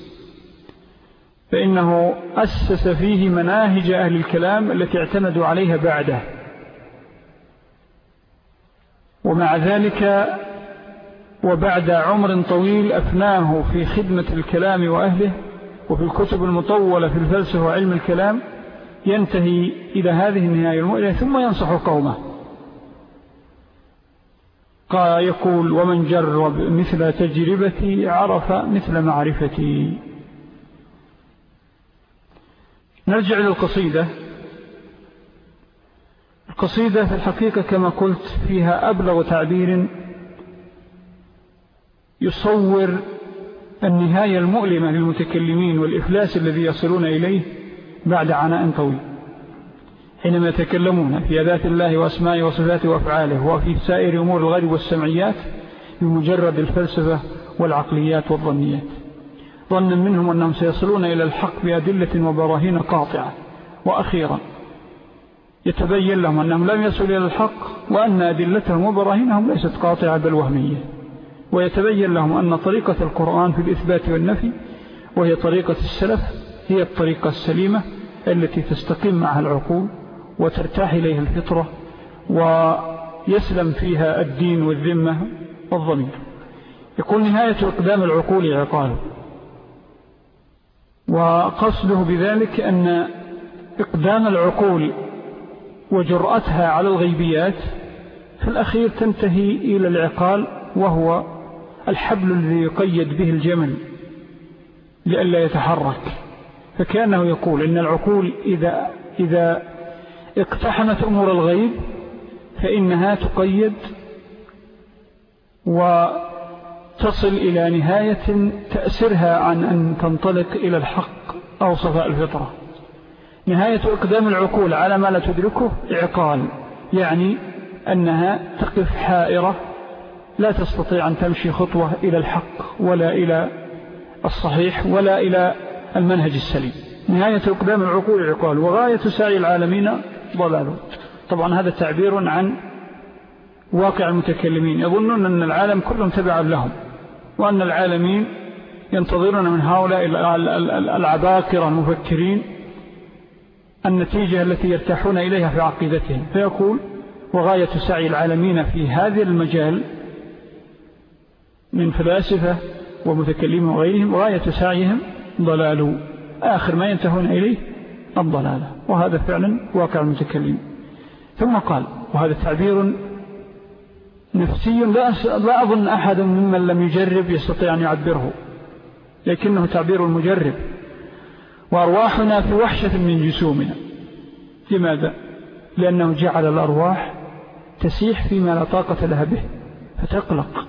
فإنه أسس فيه مناهج أهل الكلام التي اعتمدوا عليها بعده. ومع ذلك وبعد عمر طويل أفناه في خدمة الكلام وأهله وفي الكتب المطولة في الفلسفة وعلم الكلام ينتهي إلى هذه النهاية المؤلمة ثم ينصح قومه. قال يقول ومن جرب مثل تجربتي عرف مثل معرفتي. نرجع للقصيدة القصيدة في الحقيقة كما قلت فيها أبلغ تعبير يصور النهاية المؤلمة للمتكلمين والإفلاس الذي يصلون إليه بعد عناء طويل. حينما يتكلمون في ذات الله وأسمائه وصفاته وأفعاله وفي سائر أمور الغيب والسمعيات بمجرد الفلسفة والعقليات والظنيات. ظنا منهم أنهم سيصلون إلى الحق بأدلة وبراهين قاطعة. وأخيرا يتبين لهم أنهم لم يصلوا إلى الحق وأن أدلتهم وبراهينهم ليست قاطعة بل وهمية. ويتبين لهم أن طريقة القرآن في الإثبات والنفي وهي طريقة السلف هي الطريقة السليمة التي تستقيم معها العقول وترتاح إليها الفطرة ويسلم فيها الدين والذمة والضمير. يقول نهاية إقدام العقول عقال. وقصده بذلك أن إقدام العقول وجرأتها على الغيبيات في الأخير تنتهي إلى العقال وهو الحبل الذي يقيد به الجمل لئلا يتحرك. فكأنه يقول إن العقول إذا, إذا اقتحمت أمور الغيب فإنها تقيد وتصل إلى نهاية تأسرها عن أن تنطلق إلى الحق أو صفاء الفطرة. نهاية إقدام العقول على ما لا تدركه إعقال يعني أنها تقف حائرة لا تستطيع أن تمشي خطوة إلى الحق ولا إلى الصحيح ولا إلى المنهج السليم. نهاية إقدام العقول عقال وغاية سعي العالمين ضلال. طبعا هذا تعبير عن واقع المتكلمين. يظنون أن العالم كلهم تبع لهم وأن العالمين ينتظرون من هؤلاء العباكرة المفكرين النتيجة التي يرتاحون إليها في عقيدتهم. فيقول وغاية سعي العالمين في هذا المجال من فلاسفة ومتكلمين وغيرهم غاية سعيهم ضلال آخر ما ينتهون إليه الضلالة وهذا فعلا واقع المتكلم. ثم قال وهذا تعبير نفسي لا أظن أحد ممن لم يجرب يستطيع أن يعبره لكنه تعبير المجرب وأرواحنا في وحشة من جسومنا. لماذا؟ لأنه جعل الأرواح تسيح فيما لا طاقة لها به. فتقلق.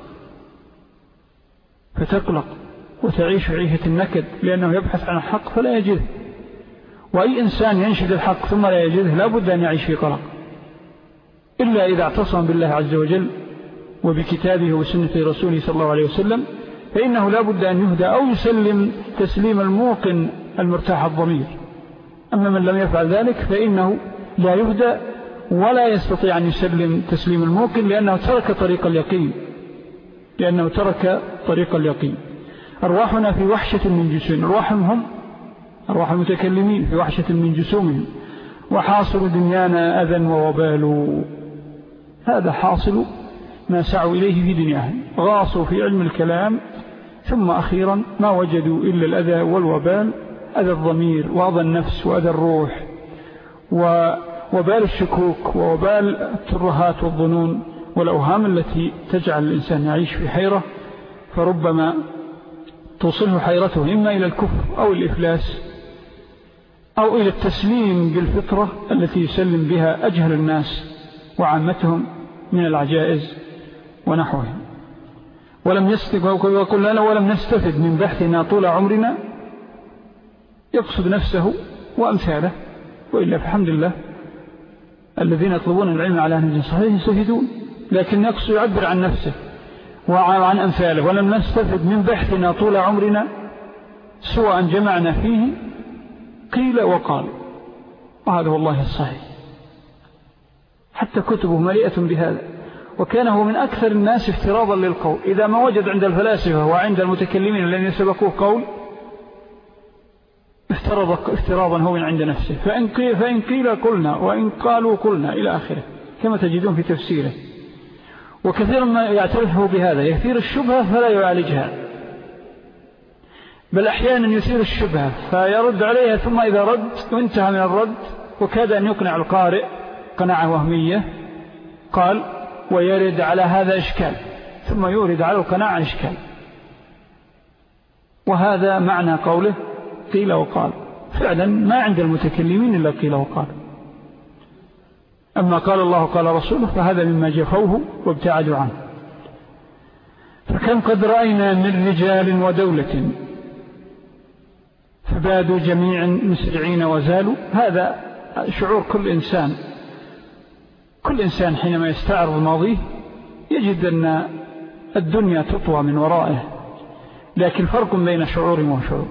فتقلق. وتعيش عيشة النكد لأنه يبحث عن الحق فلا يجده. وأي إنسان ينشد الحق ثم لا يجده لا بد أن يعيش في قلق. إلا إذا اعتصم بالله عز وجل وبكتابه وسنة رسوله صلى الله عليه وسلم فإنه لا بد أن يهدى أو يسلم تسليم الموقن المرتاح الضمير. أما من لم يفعل ذلك فإنه لا يهدى ولا يستطيع أن يسلم تسليم الموقن لأنه ترك طريق اليقين. لأنه ترك طريق اليقين. أرواحنا في وحشة من جسوم أرواحهم هم أرواح المتكلمين في وحشة من جسومهم. وحاصل دنيانا أذى ووبال. هذا حاصل ما سعوا إليه في دنياهم. غاصوا في علم الكلام ثم أخيرا ما وجدوا إلا الأذى والوبال أذى الضمير وأذى النفس وأذى الروح. ووبال الشكوك ووبال الترهات والظنون والأوهام التي تجعل الإنسان يعيش في حيرة. فربما توصله حيرته إما إلى الكفر أو الإفلاس أو إلى التسليم بالفطرة التي يسلم بها أجهل الناس وعامتهم من العجائز ونحوهم. ولم يستفد ويقول لنا ولم نستفد من بحثنا طول عمرنا يقصد نفسه وأمثاله وإلا فالحمد لله الذين يطلبون العلم على نهج صحيح يستفيدون لكن يقصد يعبر عن نفسه. وعن أمثاله. ولم نستفد من بحثنا طول عمرنا سوى أن جمعنا فيه. قيل وقال. وهذا والله الصحيح. حتى كتبه مليئة بهذا. وكان هو من أكثر الناس افتراضا للقول. إذا ما وجد عند الفلاسفة وعند المتكلمين الذين سبقوه قول افترض افتراضا هو من عند نفسه. فإن قيل, فإن قيل قلنا وإن قالوا قلنا إلى آخره. كما تجدون في تفسيره. وكثيرا ما يعترفه بهذا. يثير الشبهة فلا يعالجها. بل أحيانا يثير الشبهة فيرد عليها ثم إذا رد وانتهى من الرد وكاد أن يقنع القارئ قناعة وهمية. قال ويرد على هذا إشكال. ثم يورد على القناعة إشكال. وهذا معنى قوله قيل وقال. فعلا ما عند المتكلمين إلا قيل وقال. أما قال الله قال رسوله فهذا مما جفوه وابتعدوا عنه. فكم قد رأينا من رجال ودولة فبادوا جميعا مسرعين وزالوا. هذا شعور كل إنسان. كل إنسان حينما يستعرض ماضيه يجد أن الدنيا تطوى من ورائه لكن فرق بين شعور وشعور.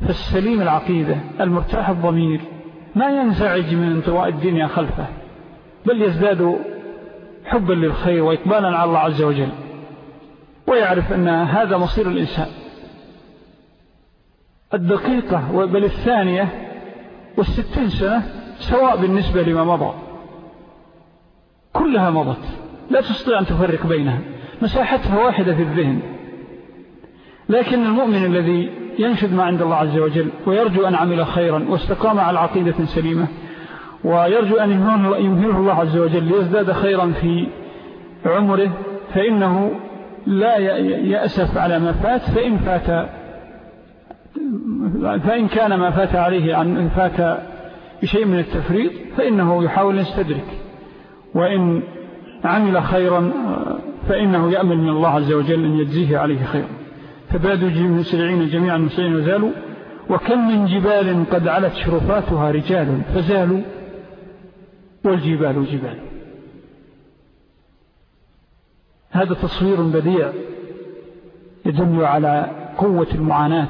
فالسليم العقيدة المرتاح الضمير ما ينزعج من انطواء الدنيا خلفه. بل يزداد حبا للخير وإقبالا على الله عز وجل. ويعرف أن هذا مصير الإنسان. الدقيقة بل الثانية والستين سنة سواء بالنسبة لما مضى. كلها مضت. لا تستطيع أن تفرق بينها. مساحتها واحدة في الذهن. لكن المؤمن الذي ينشد ما عند الله عز وجل ويرجو أن عمل خيرا واستقام على عقيدة سليمة ويرجو أن يمهله الله عز وجل ليزداد خيرا في عمره فإنه لا يأسف على ما فات فإن فات فإن كان ما فات عليه عن فات بشيء من التفريط فإنه يحاول يستدرك. وإن عمل خيرا فإنه يأمل من الله عز وجل أن يجزيه عليه خيرا. فبادوا مسرعين جميعا مسرعين وزالوا وكم من جبال قد علت شرفاتها رجال فزالوا. والجبال جبال. هذا تصوير بديع يدل على قوة المعاناة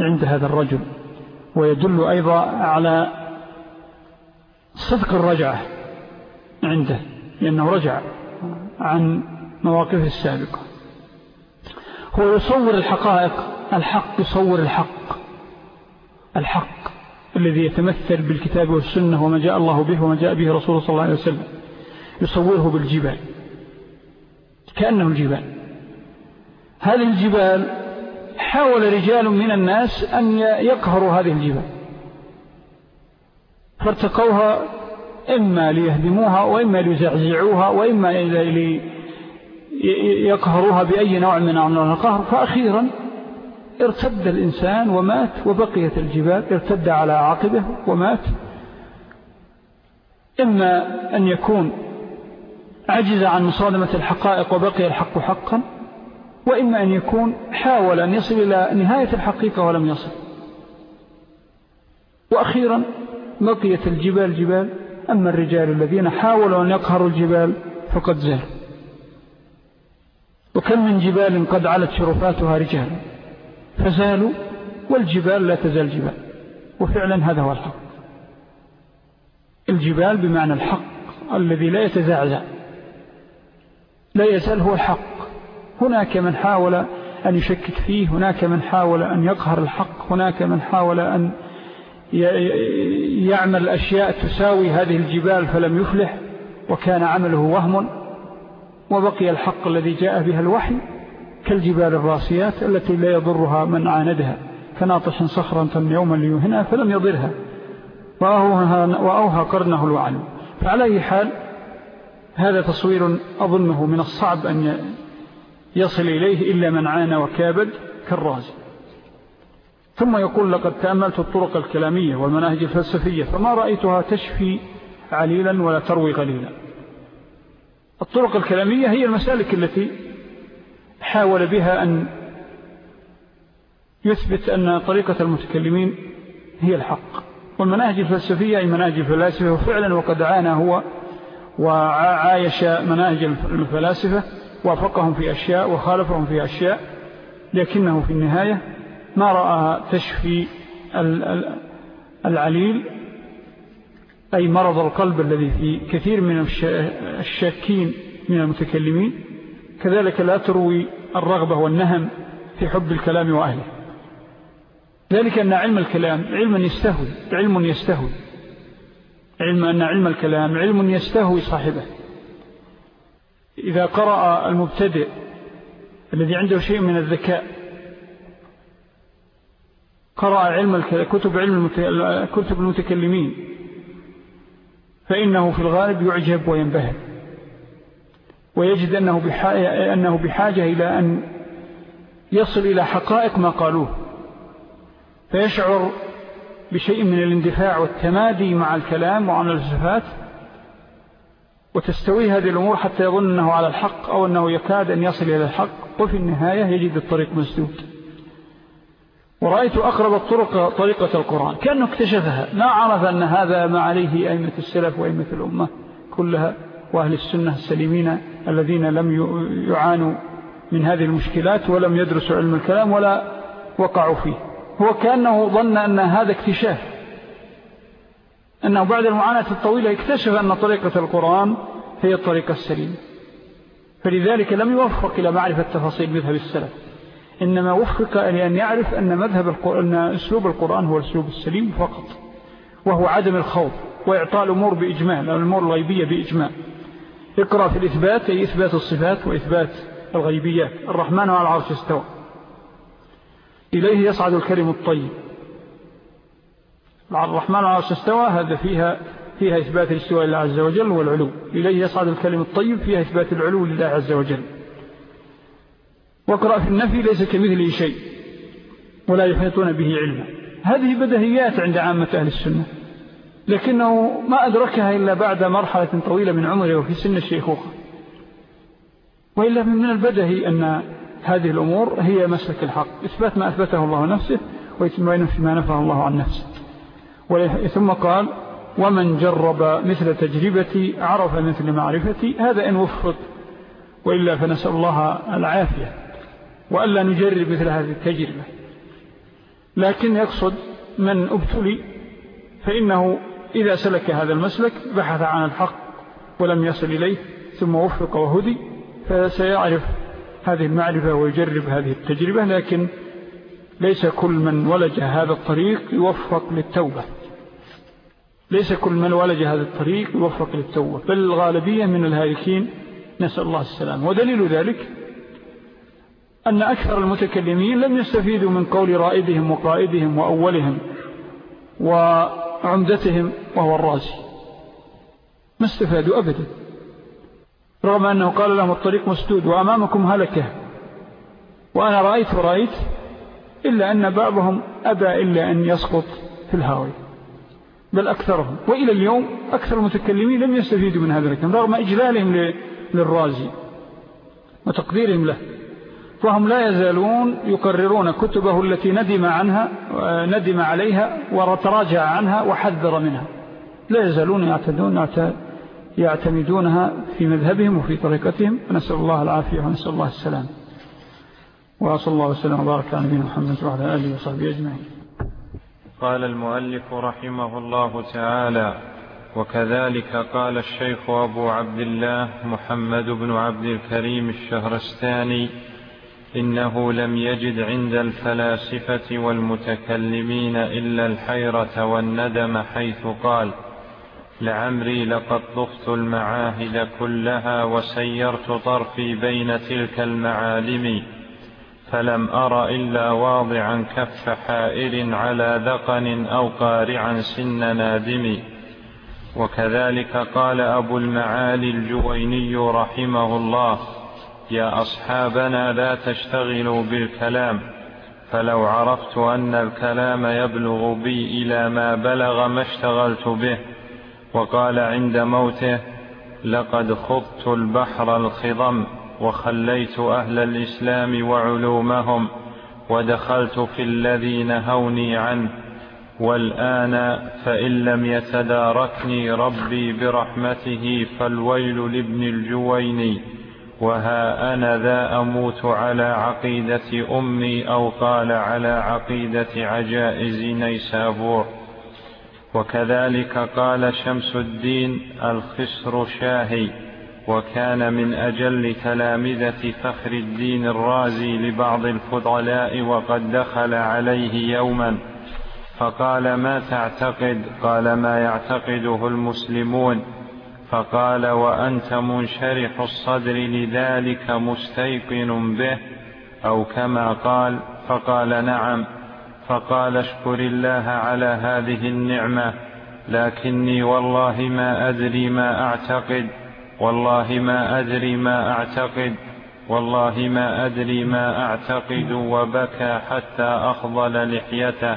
عند هذا الرجل ويدل أيضا على صدق الرجعة عنده لأنه رجع عن مواقف السابقة. هو يصور الحقائق الحق يصور الحق الحق الذي يتمثل بالكتاب والسنة وما جاء الله به وما جاء به رسول صلى الله عليه وسلم. يصوره بالجبال. كأنه الجبال. هذه الجبال حاول رجال من الناس أن يقهروا هذه الجبال. فارتقوها إما ليهدموها وإما ليزعزعوها وإما ليقهروها بأي نوع من القهر. فأخيرا ارتد الإنسان ومات وبقيت الجبال ارتد على عقبه ومات. إما أن يكون عجز عن مصادمة الحقائق وبقي الحق حقا وإما أن يكون حاول أن يصل إلى نهاية الحقيقة ولم يصل. وأخيرا بقيت الجبال جبال أما الرجال الذين حاولوا أن يقهروا الجبال فقد زالوا وكم من جبال قد علت شرفاتها رجالا. فزالوا والجبال لا تزال جبال. وفعلا هذا هو الحق. الجبال بمعنى الحق الذي لا يتزعزع. لا يزال هو الحق. هناك من حاول أن يشكك فيه هناك من حاول أن يقهر الحق هناك من حاول أن يعمل أشياء تساوي هذه الجبال فلم يفلح وكان عمله وهم وبقي الحق الذي جاء بها الوحي. كالجبال الراسيات التي لا يضرها من عاندها كناطش صخرا يوما ليهنها فلم يضرها. وأوها قرنه الوعل فعلى أي حال هذا تصوير أظنه من الصعب أن يصل إليه إلا من عانى وكابد كالرازي. ثم يقول لقد تأملت الطرق الكلامية والمناهج الفلسفية فما رأيتها تشفي عليلا ولا تروي غليلا الطرق الكلامية هي المسالك التي حاول بها أن يثبت أن طريقة المتكلمين هي الحق. والمناهج الفلسفية أي مناهج الفلاسفة وفعلا وقد عانى هو وعايش مناهج الفلاسفة وافقهم في أشياء وخالفهم في أشياء لكنه في النهاية ما رأى تشفي العليل أي مرض القلب الذي في كثير من الشاكين من المتكلمين كذلك لا تروي الرغبة والنهم في حب الكلام وأهله. ذلك أن علم الكلام علم يستهوي علم يستهوي. علم أن علم الكلام علم يستهوي صاحبه. إذا قرأ المبتدئ الذي عنده شيء من الذكاء قرأ علم كتب علم كتب المتكلمين فإنه في الغالب يعجب وينبهر. ويجد أنه أنه بحاجة إلى أن يصل إلى حقائق ما قالوه. فيشعر بشيء من الاندفاع والتمادي مع الكلام وعن الفلسفات وتستوي هذه الأمور حتى يظن أنه على الحق أو أنه يكاد أن يصل إلى الحق. وفي النهاية يجد الطريق مسدود. ورأيت أقرب الطرق طريقة القرآن. كأنه اكتشفها. ما عرف أن هذا ما عليه أئمة السلف وأئمة الأمة كلها. وأهل السنة السليمين الذين لم يعانوا من هذه المشكلات ولم يدرسوا علم الكلام ولا وقعوا فيه. هو كأنه ظن أن هذا اكتشاف. أنه بعد المعاناة الطويلة اكتشف أن طريقة القرآن هي الطريقة السليمة. فلذلك لم يوفق إلى معرفة تفاصيل مذهب السلف. إنما وفق لأن يعرف أن مذهب القرآن أن أسلوب القرآن هو الأسلوب السليم فقط وهو عدم الخوض وإعطاء الأمور بإجمال الأمور الغيبية بإجمال اقرأ في الإثبات أي إثبات الصفات وإثبات الغيبيات الرحمن على العرش استوى. إليه يصعد الكلم الطيب. الرحمن على العرش استوى هذا فيها فيها إثبات الاستواء لله عز وجل والعلو. إليه يصعد الكلم الطيب فيها إثبات العلو لله عز وجل. واقرأ في النفي ليس كمثله شيء. ولا يحيطون به علما. هذه بدهيات عند عامة أهل السنة. لكنه ما أدركها إلا بعد مرحلة طويلة من عمره وفي سن الشيخوخة. وإلا من البدهي أن هذه الأمور هي مسلك الحق. إثبات ما أثبته الله نفسه ويتم في ما نفع الله عن نفسه. ثم قال ومن جرب مثل تجربتي عرف مثل معرفتي هذا إن وفق وإلا فنسأل الله العافية. وألا نجرب مثل هذه التجربة. لكن يقصد من أبتلي فإنه إذا سلك هذا المسلك بحث عن الحق ولم يصل إليه ثم وفق وهدي فسيعرف هذه المعرفة ويجرب هذه التجربة لكن ليس كل من ولج هذا الطريق يوفق للتوبة. ليس كل من ولج هذا الطريق يوفق للتوبة. بل الغالبية من الهالكين نسأل الله السلام ودليل ذلك أن أكثر المتكلمين لم يستفيدوا من قول رائدهم وقائدهم وأولهم وعمدتهم وهو الرازي ما استفادوا أبدا. رغم أنه قال لهم الطريق مسدود وأمامكم هلكة. وأنا رأيت ورأيت إلا أن بعضهم أبى إلا أن يسقط في الهاوي. بل أكثرهم. وإلى اليوم أكثر المتكلمين لم يستفيدوا من هذا الكلام رغم إجلالهم للرازي وتقديرهم له. فهم لا يزالون يقررون كتبه التي ندم عنها ندم عليها وتراجع عنها وحذر منها. لا يزالون يعتدون يعتمدونها في مذهبهم وفي طريقتهم. ونسأل الله العافية ونسأل الله السلام. وصلى الله وسلم وبارك على نبينا محمد وعلى آله وصحبه أجمعين. قال المؤلف رحمه الله تعالى وكذلك قال الشيخ أبو عبد الله محمد بن عبد الكريم الشهرستاني إنه لم يجد عند الفلاسفة والمتكلمين إلا الحيرة والندم حيث قال لعمري لقد طفت المعاهد كلها وسيرت طرفي بين تلك المعالم فلم أر إلا واضعا كف حائر على ذقن أو قارعا سن نادم. وكذلك قال أبو المعالي الجويني رحمه الله يا أصحابنا لا تشتغلوا بالكلام فلو عرفت أن الكلام يبلغ بي إلى ما بلغ ما اشتغلت به وقال عند موته لقد خضت البحر الخضم وخليت أهل الإسلام وعلومهم ودخلت في الذي نهوني عنه والآن فإن لم يتداركني ربي برحمته فالويل لابن الجويني. وها أنا ذا أموت على عقيدة أمي أو قال على عقيدة عجائز نيسابور وكذلك قال شمس الدين الخسر شاهي وكان من أجل تلامذة فخر الدين الرازي لبعض الفضلاء وقد دخل عليه يوما فقال ما تعتقد؟ قال ما يعتقده المسلمون فقال وأنت منشرح الصدر لذلك مستيقن به أو كما قال فقال نعم فقال اشكر الله على هذه النعمة لكني والله ما أدري ما أعتقد والله ما أدري ما أعتقد والله ما أدري ما أعتقد وبكى حتى أخضل لحيته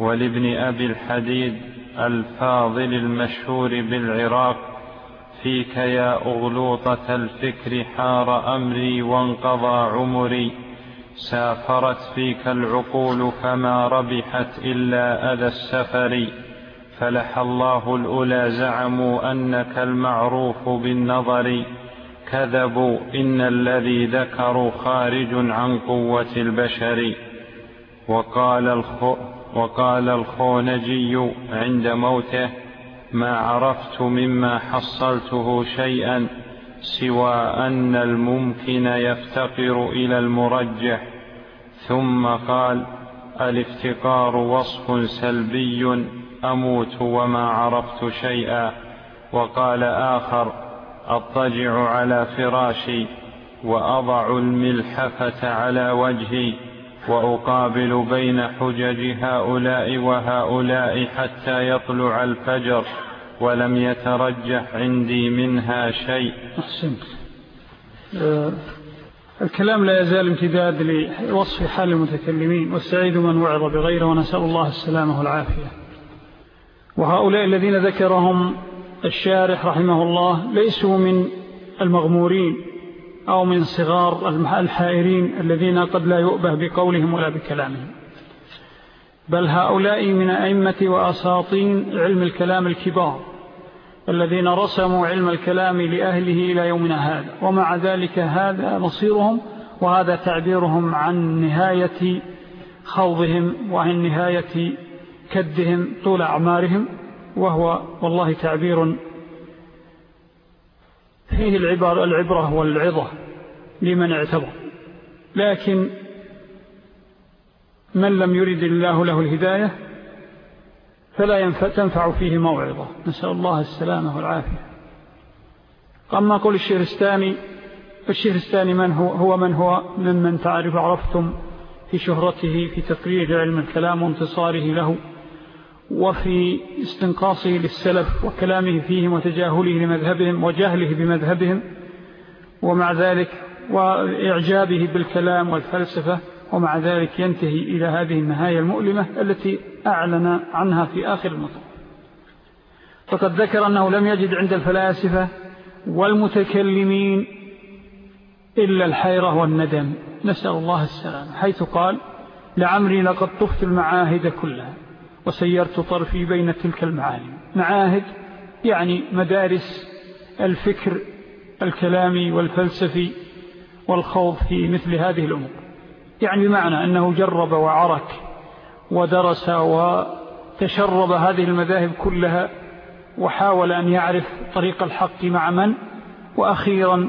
ولابن أبي الحديد الفاضل المشهور بالعراق فيك يا أغلوطة الفكر حار أمري وانقضى عمري. سافرت فيك العقول فما ربحت إلا أذى السفر. فلح الله الأولى زعموا أنك المعروف بالنظر. كذبوا إن الذي ذكروا خارج عن قوة البشر. وقال, وقال الخونجي عند موته ما عرفت مما حصلته شيئا سوى أن الممكن يفتقر إلى المرجح. ثم قال الافتقار وصف سلبي أموت وما عرفت شيئا. وقال آخر أضطجع على فراشي وأضع الملحفة على وجهي. وأقابل بين حجج هؤلاء وهؤلاء حتى يطلع الفجر ولم يترجح عندي منها شيء. أحسنت. أه الكلام لا يزال امتداد لوصف حال المتكلمين والسعيد من وعظ بغيره ونسأل الله السلامة والعافية. وهؤلاء الذين ذكرهم الشارح رحمه الله ليسوا من المغمورين. أو من صغار الحائرين الذين قد لا يؤبه بقولهم ولا بكلامهم. بل هؤلاء من أئمة وأساطين علم الكلام الكبار الذين رسموا علم الكلام لأهله إلى يومنا هذا. ومع ذلك هذا مصيرهم وهذا تعبيرهم عن نهاية خوضهم وعن نهاية كدهم طول أعمارهم وهو والله تعبير فيه العبر العبرة والعظة لمن اعتبر. لكن من لم يرد الله له الهداية فلا تنفع فيه موعظة. نسأل الله السلامة والعافية. أما قول الشهرستاني الشهرستاني من هو, هو من هو؟ ممن تعرف عرفتم في شهرته في تقرير علم الكلام وانتصاره له. وفي استنقاصه للسلف وكلامه فيهم وتجاهله لمذهبهم وجهله بمذهبهم ومع ذلك وإعجابه بالكلام والفلسفة ومع ذلك ينتهي إلى هذه النهاية المؤلمة التي أعلن عنها في آخر المطر فقد ذكر أنه لم يجد عند الفلاسفة والمتكلمين إلا الحيرة والندم. نسأل الله السلام حيث قال لعمري لقد طفت المعاهد كلها. وسيرت طرفي بين تلك المعالم معاهد يعني مدارس الفكر الكلامي والفلسفي والخوض في مثل هذه الأمور. يعني بمعنى أنه جرب وعرك ودرس وتشرب هذه المذاهب كلها وحاول أن يعرف طريق الحق مع من وأخيرا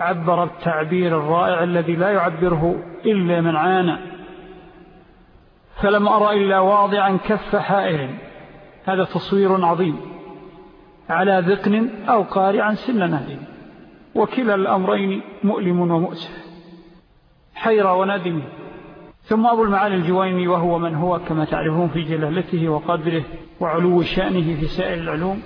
عبر التعبير الرائع الذي لا يعبره إلا من عانى. فلم أرى إلا واضعا كف حائر. هذا تصوير عظيم. على ذقن أو قارعا سن نهدين وكلا الأمرين مؤلم ومؤسف. حيرة وندم. ثم أبو المعالي الجويني وهو من هو كما تعرفون في جلالته وقدره وعلو شأنه في سائر العلوم.